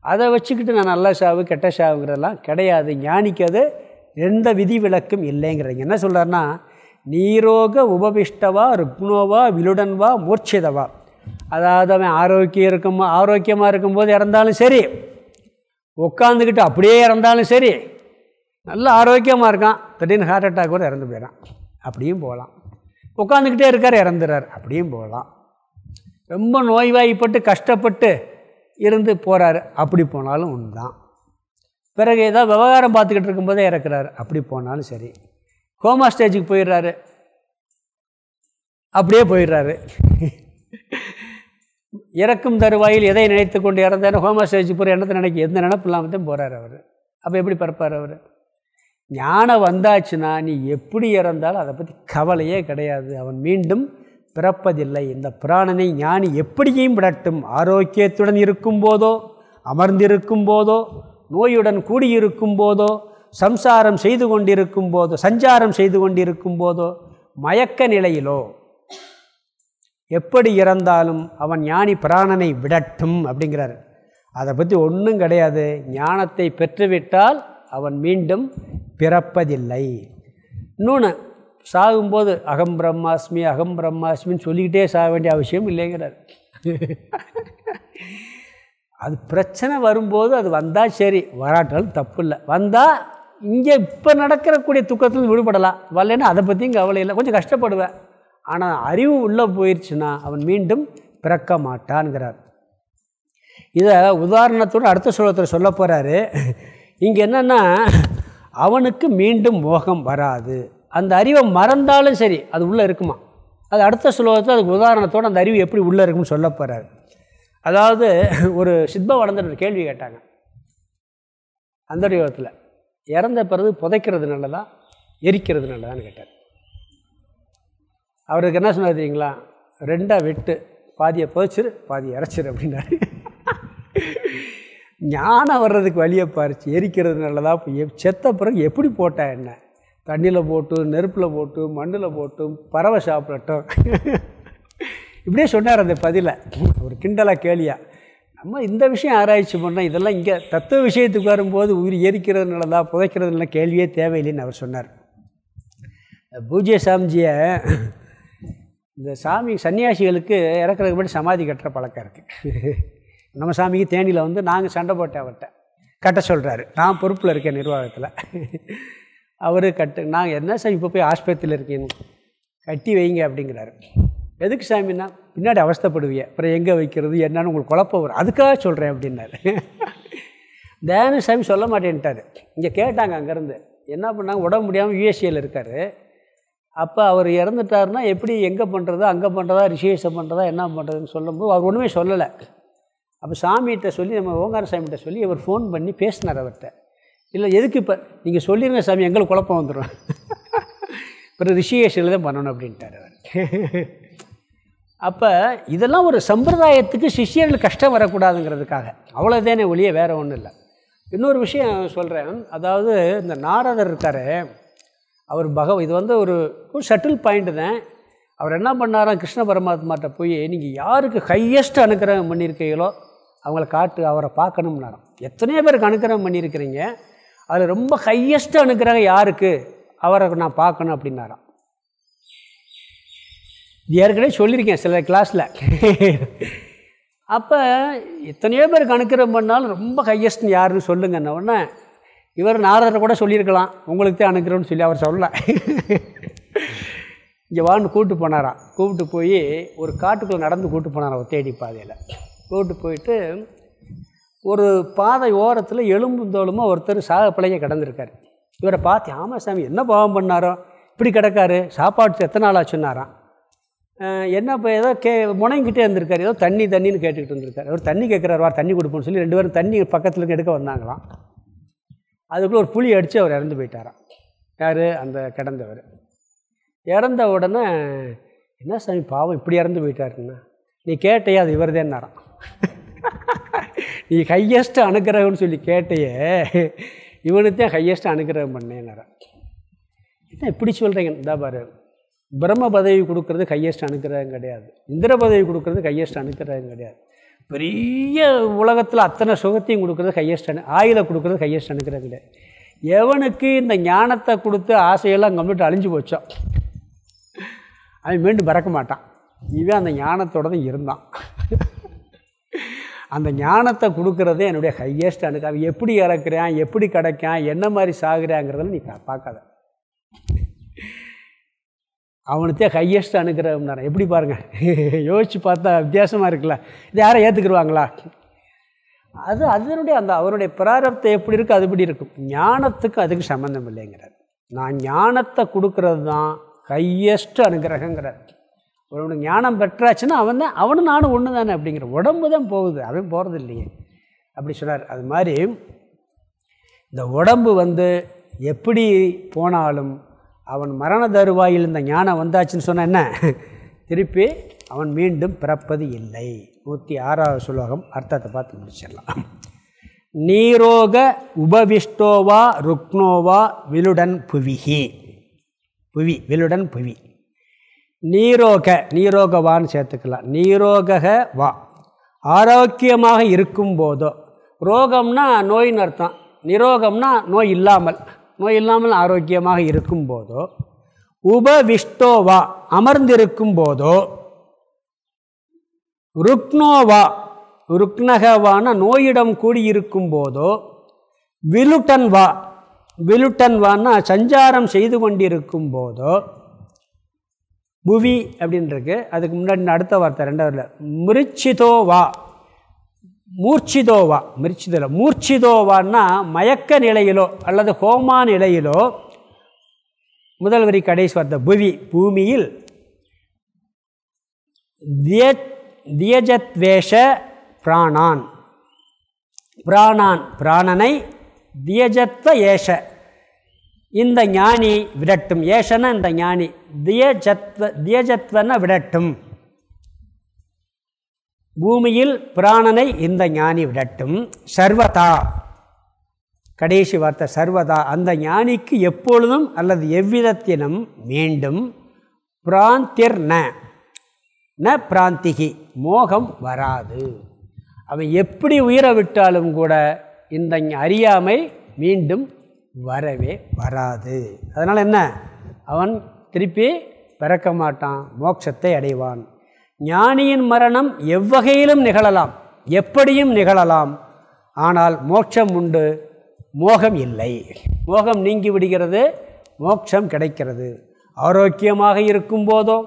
அதை வச்சுக்கிட்டு நான் நல்ல சாவு கெட்ட சாவுங்கிறதெல்லாம் கிடையாது ஞானிக்கு அது எந்த விதி விளக்கும் இல்லைங்கிறீங்க. என்ன சொல்கிறாருன்னா நீரோக உபபிஷ்டவா ருக்னோவா விலுடன்வா மூர்ச்சிதவா. அதாவது அவன் ஆரோக்கியம் இருக்கும் ஆரோக்கியமாக இருக்கும்போது இறந்தாலும் சரி உட்காந்துக்கிட்டு அப்படியே இறந்தாலும் சரி நல்ல ஆரோக்கியமாக இருக்கான். திடீர்னு ஹார்ட் அட்டாக் கூட இறந்து போயிடான் அப்படியும் போகலாம். உட்காந்துக்கிட்டே இருக்கார் இறந்துறார். அப்படியும் போகலாம். ரொம்ப நோய்வாய்ப்பட்டு கஷ்டப்பட்டு இருந்து போகிறாரு அப்படி போனாலும் ஒன்று தான் பிறகு ஏதாவது விவகாரம் பார்த்துக்கிட்டு இருக்கும்போதே இறக்குறாரு. அப்படி போனாலும் சரி. கோமா ஸ்டேஜுக்கு போயிடுறாரு. அப்படியே போயிடுறாரு. இறக்கும் தருவாயில் எதை நினைத்து கொண்டு இறந்தாரு? ஹோமா ஸ்டேஜுக்கு போகிற எண்ணத்தை நினைக்க எந்த நினப்பு இல்லாமல் தான் போகிறார் அவர். அப்போ எப்படி பிறப்பார் அவர்? ஞானம் வந்தாச்சுன்னா நீ எப்படி இறந்தாலும் அதை பற்றி கவலையே கிடையாது. அவன் மீண்டும் பிறப்பதில்லை. இந்த பிராணனை ஞானி எப்படியும் விடட்டும். ஆரோக்கியத்துடன் இருக்கும் போதோ அமர்ந்திருக்கும் போதோ நோயுடன் கூடியிருக்கும் போதோ சம்சாரம் செய்து கொண்டிருக்கும் போதோ சஞ்சாரம் செய்து கொண்டிருக்கும் போதோ மயக்க நிலையிலோ எப்படி இறந்தாலும் அவன் ஞானி பிராணனை விடட்டும் அப்படிங்கிறார். அதை பற்றி ஒன்றும் கிடையாது. ஞானத்தை பெற்றுவிட்டால் அவன் மீண்டும் பிறப்பதில்லை. இன்னொன்று சாகும்போது அகம் பிரம்மாஸ்மி அகம் பிரம்மாஸ்மின்னு சொல்லிக்கிட்டே சாக வேண்டிய அவசியம் இல்லைங்கிறார். அது பிரச்சனை வரும்போது அது வந்தால் சரி வராட்டாலும் தப்பு இல்லை வந்தால் இங்கே இப்போ நடக்கிறக்கூடிய துக்கத்தில் விடுபடலாம். வரலன்னா அதை பற்றியும் கவலை இல்லை. கொஞ்சம் கஷ்டப்படுவேன். ஆனால் அறிவு உள்ளே போயிடுச்சுன்னா அவன் மீண்டும் பிறக்க மாட்டான்கிறார். இதை உதாரணத்தோடு அடுத்த ஸ்லோகத்தில் சொல்ல போகிறாரு இங்கே என்னென்னா அவனுக்கு மீண்டும் மோகம் வராது. அந்த அறிவை மறந்தாலும் சரி அது உள்ளே இருக்குமா? அது அடுத்த சுலோகத்தில் அதுக்கு உதாரணத்தோடு அந்த அறிவு எப்படி உள்ளே இருக்கும்னு சொல்ல போகிறாரு அதாவது ஒரு சித்ப வளர்ந்துட்டு ஒரு கேள்வி கேட்டாங்க. அந்த யோகத்தில் இறந்த பிறகு புதைக்கிறது நல்லதா? எரிக்கிறது நல்லதான்னு கேட்டார். அவருக்கு என்ன சொன்னார் தெரியுங்களா? ரெண்டாக வெட்டு பாதியை புதைச்சிரு பாதியை இறச்சிரு அப்படின்னாரு. ஞானம் வர்றதுக்கு வழியை பாரிச்சு. எரிக்கிறது நல்லதா? செத்த பிறகு எப்படி போட்டா என்ன? தண்ணியில் போட்டு நெருப்பில் போட்டு மண்ணில் போட்டும் பறவை சாப்பிடட்டும். இப்படியே சொன்னார் அந்த பதிலை. ஒரு கிண்டலாக கேலியா. நம்ம இந்த விஷயம் ஆராய்ச்சி பண்ணால் இதெல்லாம் இங்கே தத்துவ விஷயத்துக்கு வரும்போது உயிர் எரிக்கிறது நல்லதா புதைக்கிறது கேள்வியே தேவையில்லைன்னு அவர் சொன்னார். பூஜ்ய சாமிஜியை இந்த சாமி சன்னியாசிகளுக்கு இறக்குறதுக்கு முன்னாடி சமாதி கட்டுற பழக்கம் இருக்குது நம்ம சாமிக்கு தேனியில் வந்து நாங்கள் சண்டை போட்டேன் அவர்கிட்ட. கட்ட சொல்கிறாரு நான் பொறுப்பில் இருக்கேன் நிர்வாகத்தில். அவர் கட்டு நாங்கள் என்ன சார் இப்போ போய் ஆஸ்பத்திரியில் இருக்கேன். கட்டி வைங்க அப்படிங்கிறாரு. எதுக்கு சாமின்னா பின்னாடி அவஸ்தப்படுவிய. அப்புறம் எங்கே வைக்கிறது என்னன்னு உங்களுக்கு குழப்பம் வரும். அதுக்காக சொல்கிறேன் அப்படின்னாரு. *laughs* தேனு சாமி சொல்ல மாட்டேன்ட்டார். இங்கே கேட்டாங்க அங்கேருந்து. என்ன பண்ணாங்க? உடம்பு முடியாமல் யூஎஸ்ஏயில் இருக்கார். அப்போ அவர் இறந்துட்டாருன்னா எப்படி எங்கே பண்ணுறதா அங்கே பண்ணுறதா ரிசேஷம் பண்ணுறதா என்ன பண்ணுறதுன்னு சொல்லும்போது அவர் ஒன்றுமே சொல்லலை. அப்போ சாமிகிட்ட சொல்லி நம்ம ஓங்கார சாமிகிட்ட சொல்லி அவர் ஃபோன் பண்ணி பேசினார் அவர்கிட்ட. இல்லை எதுக்கு இப்போ நீங்கள் சொல்லிடுங்க சாமி எங்களுக்கு குழப்பம் வந்துடும் *laughs* அப்புறம் ரிஷிகேஷில் தான் பண்ணணும் அப்படின்ட்டார் அவர். *laughs* அப்போ இதெல்லாம் ஒரு சம்பிரதாயத்துக்கு சிஷியர்கள் கஷ்டம் வரக்கூடாதுங்கிறதுக்காக. அவ்வளோதானே ஒழிய வேறு ஒன்றும் இல்லை. இன்னொரு விஷயம் சொல்கிறேன் அதாவது இந்த நாரதர் இருக்கார். அவர் பகவ இது வந்து ஒரு ஷட்டில் பாயிண்ட்டு தான். அவர் என்ன பண்ணாராம்? கிருஷ்ண பரமாத்மாட்ட போய் நீங்கள் யாருக்கு ஹையஸ்ட் அனுக்கிரகம் பண்ணியிருக்கீங்களோ அவங்கள காட்டு அவரை பார்க்கணும்னாராம். எத்தனையோ பேருக்கு அனுக்கிரகம் பண்ணியிருக்கிறீங்க. அதில் ரொம்ப ஹையஸ்ட் அனுக்கிரகம் யாருக்கு? அவரை நான் பார்க்கணும் அப்படின்னாராம். ஏற்கனவே சொல்லியிருக்கேன் சில கிளாஸில் அப்போ எத்தனையோ பேர் அனுக்கிரகம் பண்ணாலும் ரொம்ப ஹையஸ்ட்னு யாருன்னு சொல்லுங்கன்ன உடனே இவர் நாரதரை கூட சொல்லியிருக்கலாம். உங்களுக்கு தான் அனுக்கிறோன்னு சொல்லி அவர் சொல்லலை. இங்கே வான்னு கூப்பிட்டு போனாராம் கூப்பிட்டு போய் ஒரு காட்டுக்குள்ளே நடந்து கூப்பிட்டு போனாராம் ஒரு தேடி பாதையில். கூப்பிட்டு போயிட்டு ஒரு பாதை ஓரத்தில் எலும்பு தோளுமாக ஒருத்தர் சாக பிள்ளைங்க கிடந்திருக்கார். இவரை பார்த்து ஆமாம் சாமி என்ன பாவம் பண்ணாரோ? இப்படி கிடக்காரு. சாப்பாடு எத்தனை நாளாச்சுன்னாராம் என்ன இப்போ ஏதோ கே முனைங்கிட்டே இருந்திருக்காரு. ஏதோ தண்ணி தண்ணின்னு கேட்டுக்கிட்டு இருந்திருக்காரு. அவர் தண்ணி கேட்குறாரு வார் தண்ணி கொடுப்போம்னு சொல்லி ரெண்டு பேரும் தண்ணி பக்கத்தில் எடுக்க வந்தாங்களாம். அதுக்குள்ளே ஒரு புளி அடித்து அவர் இறந்து போயிட்டாராம் யார்? அந்த கிடந்தவர். இறந்த உடனே என்ன சாமி பாவம் இப்படி இறந்து போயிட்டாருன்னா. நீ கேட்டையே அது இவர் *laughs* நீ ஹையஸ்ட் அனுக்கிரகம்னு சொல்லி கேட்டையே இவனுக்கு தான் ஹையஸ்ட் அனுக்கிரகம் பண்ணேன்னாரா என்ன இப்படி சொல்கிறீங்க இந்த பாரு பிரம்ம பதவி கொடுக்கறது ஹையஸ்ட் அனுக்கிரகம் கிடையாது. இந்திர பதவி கொடுக்கறது ஹையஸ்ட் அனுக்கிரகம் கிடையாது. பெரிய உலகத்தில் அத்தனை சுகத்தையும் கொடுக்குறது ஹையஸ்ட் அனு ஆயுத கொடுக்குறது ஹையஸ்ட் அனுக்கிறது கிடையாது. எவனுக்கு இந்த ஞானத்தை கொடுத்து ஆசையெல்லாம் கம்ப்ளீட் அழிஞ்சு போச்சோம் அவன் மீண்டும் பறக்க மாட்டான். இவன் அந்த ஞானத்தோட தான் இருந்தான். அந்த ஞானத்தை கொடுக்குறதே என்னுடைய ஹையஸ்ட் அனுக்கு அவன் எப்படி இறக்குறான் எப்படி கிடைக்கான் என்ன மாதிரி சாகுறாங்கிறதுல நீ பார்க்காத. அவனுத்தே ஹையஸ்ட் அனுகிரகம் எப்படி பாருங்கள் *laughs* யோசித்து பார்த்தா வித்தியாசமாக இருக்குல்ல. இது யாரை ஏற்றுக்குருவாங்களா அது அதனுடைய அந்த அவருடைய பிராரப்தம் எப்படி இருக்குது அது எப்படி இருக்கும். ஞானத்துக்கு அதுக்கு சம்மந்தம் இல்லைங்கிறார். நான் ஞானத்தை கொடுக்கறது தான் ஹையஸ்ட் அனுகிரகங்கிறார். ஒருவனுக்கு ஞானம் பெற்றாச்சுன்னா அவன் தான் அவனும் நானும் ஒன்று தானே அப்படிங்கிற உடம்பு தான் போகுது. அவன் போகிறது இல்லையே. அப்படி சொன்னார். அது மாதிரி இந்த உடம்பு வந்து எப்படி போனாலும் அவன் மரண தருவாயில் இந்த ஞானம் வந்தாச்சுன்னு சொன்ன என்ன? திருப்பி அவன் மீண்டும் பிறப்பது இல்லை. நூற்றி ஆறாவது சுலோகம் அர்த்தத்தை பார்த்து முடிச்சிடலாம். நீரோக உபவிஷ்டோவா ருக்னோவா விலுடன் புவிஹி புவி விலுடன் புவி. நீரோக நீரோகவான்னு சேர்த்துக்கலாம். நீரோக வா. ஆரோக்கியமாக இருக்கும்போதோ ரோகம்னா நோயின்னு அர்த்தம். நிரோகம்னா நோய் இல்லாமல். நோய் இல்லாமல் ஆரோக்கியமாக இருக்கும்போதோ உபவிஷ்டோவா அமர்ந்திருக்கும் போதோ ருக்னோவா ருக்னகவான நோயிடம் கூடியிருக்கும் போதோ விலுட்டன் வா விலுட்டன் வான்னா சஞ்சாரம் செய்து கொண்டிருக்கும் போதோ புவி அப்படின்றது அதுக்கு முன்னாடி அடுத்த வார்த்தை ரெண்டாவதுல மிருச்சிதோவா மூர்ச்சிதோவா மிர்ச்சிதோ மூர்ச்சிதோவான்னா மயக்க நிலையிலோ அல்லது ஹோமா நிலையிலோ முதல் வரி கடைசி வார்த்தை புவி பூமியில் திய தியஜத்வேஷ பிராணான். பிராணான் பிராணனை தியஜத்வ ஏஷ. இந்த ஞானி விடட்டும். ஏஷன இந்த ஞானி. தியஜத்வ தியஜத்வன விடட்டும். பூமியில் பிராணனை இந்த ஞானி விடட்டும். சர்வதா. கடைசி வார்த்தை சர்வதா. அந்த ஞானிக்கு எப்பொழுதும் அல்லது எவ்விதத்தினும் மீண்டும் பிராந்திர் ந. ந பிராந்திகி. மோகம் வராது. அவன் எப்படி உயிரை விட்டாலும் கூட இந்த அறியாமை மீண்டும் வரவே வராது. அதனால் என்ன? அவன் திருப்பி பிறக்க மாட்டான். மோட்சத்தை அடைவான். ஞானியின் மரணம் எவ்வகையிலும் நிகழலாம் எப்படியும் நிகழலாம். ஆனால் மோட்சம் உண்டு மோகம் இல்லை. மோகம் நீங்கி விடுகிறது மோட்சம் கிடைக்கிறது. ஆரோக்கியமாக இருக்கும் போதோ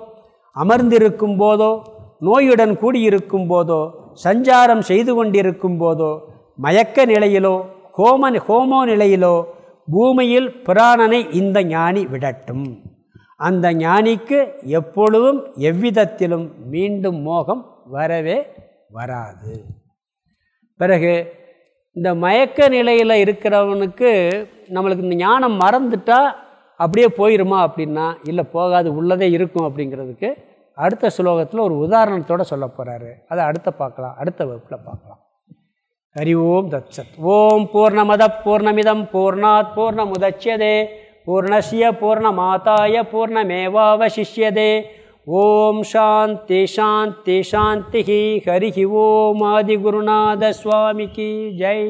அமர்ந்திருக்கும் போதோ நோயுடன் கூடியிருக்கும் போதோ சஞ்சாரம் செய்து கொண்டிருக்கும் போதோ மயக்க நிலையிலோ ஹோம ஹோமோ நிலையிலோ பூமியில் பிராணனை இந்த ஞானி விடட்டும். அந்த ஞானிக்கு எப்பொழுதும் எவ்விதத்திலும் மீண்டும் மோகம் வரவே வராது. பிறகு இந்த மயக்க நிலையில் இருக்கிறவனுக்கு நம்மளுக்கு இந்த ஞானம் மறந்துட்டால் அப்படியே போயிருமா அப்படின்னா இல்லை போகாது உள்ளதே இருக்கும் அப்படிங்கிறதுக்கு அடுத்த ஸ்லோகத்தில் ஒரு உதாரணத்தோடு சொல்ல போகிறாரு அதை அடுத்த பார்க்கலாம். அடுத்த வகுப்பில் பார்க்கலாம். ஹரி ஓம் தத்சத். ஓம் பூர்ணமத பூர்ணமிதம் பூர்ணாத் பூர்ணமுதச்சியதே பூர்ணஸ்ய பூர்ணமாதாய பூர்ணமேவாவசிஷ்யதே ஓம் சாந்தி சாந்தி சாந்தி ஹரி ஓம் ஆதிகுருநாத சுவாமிக்கு ஜெய்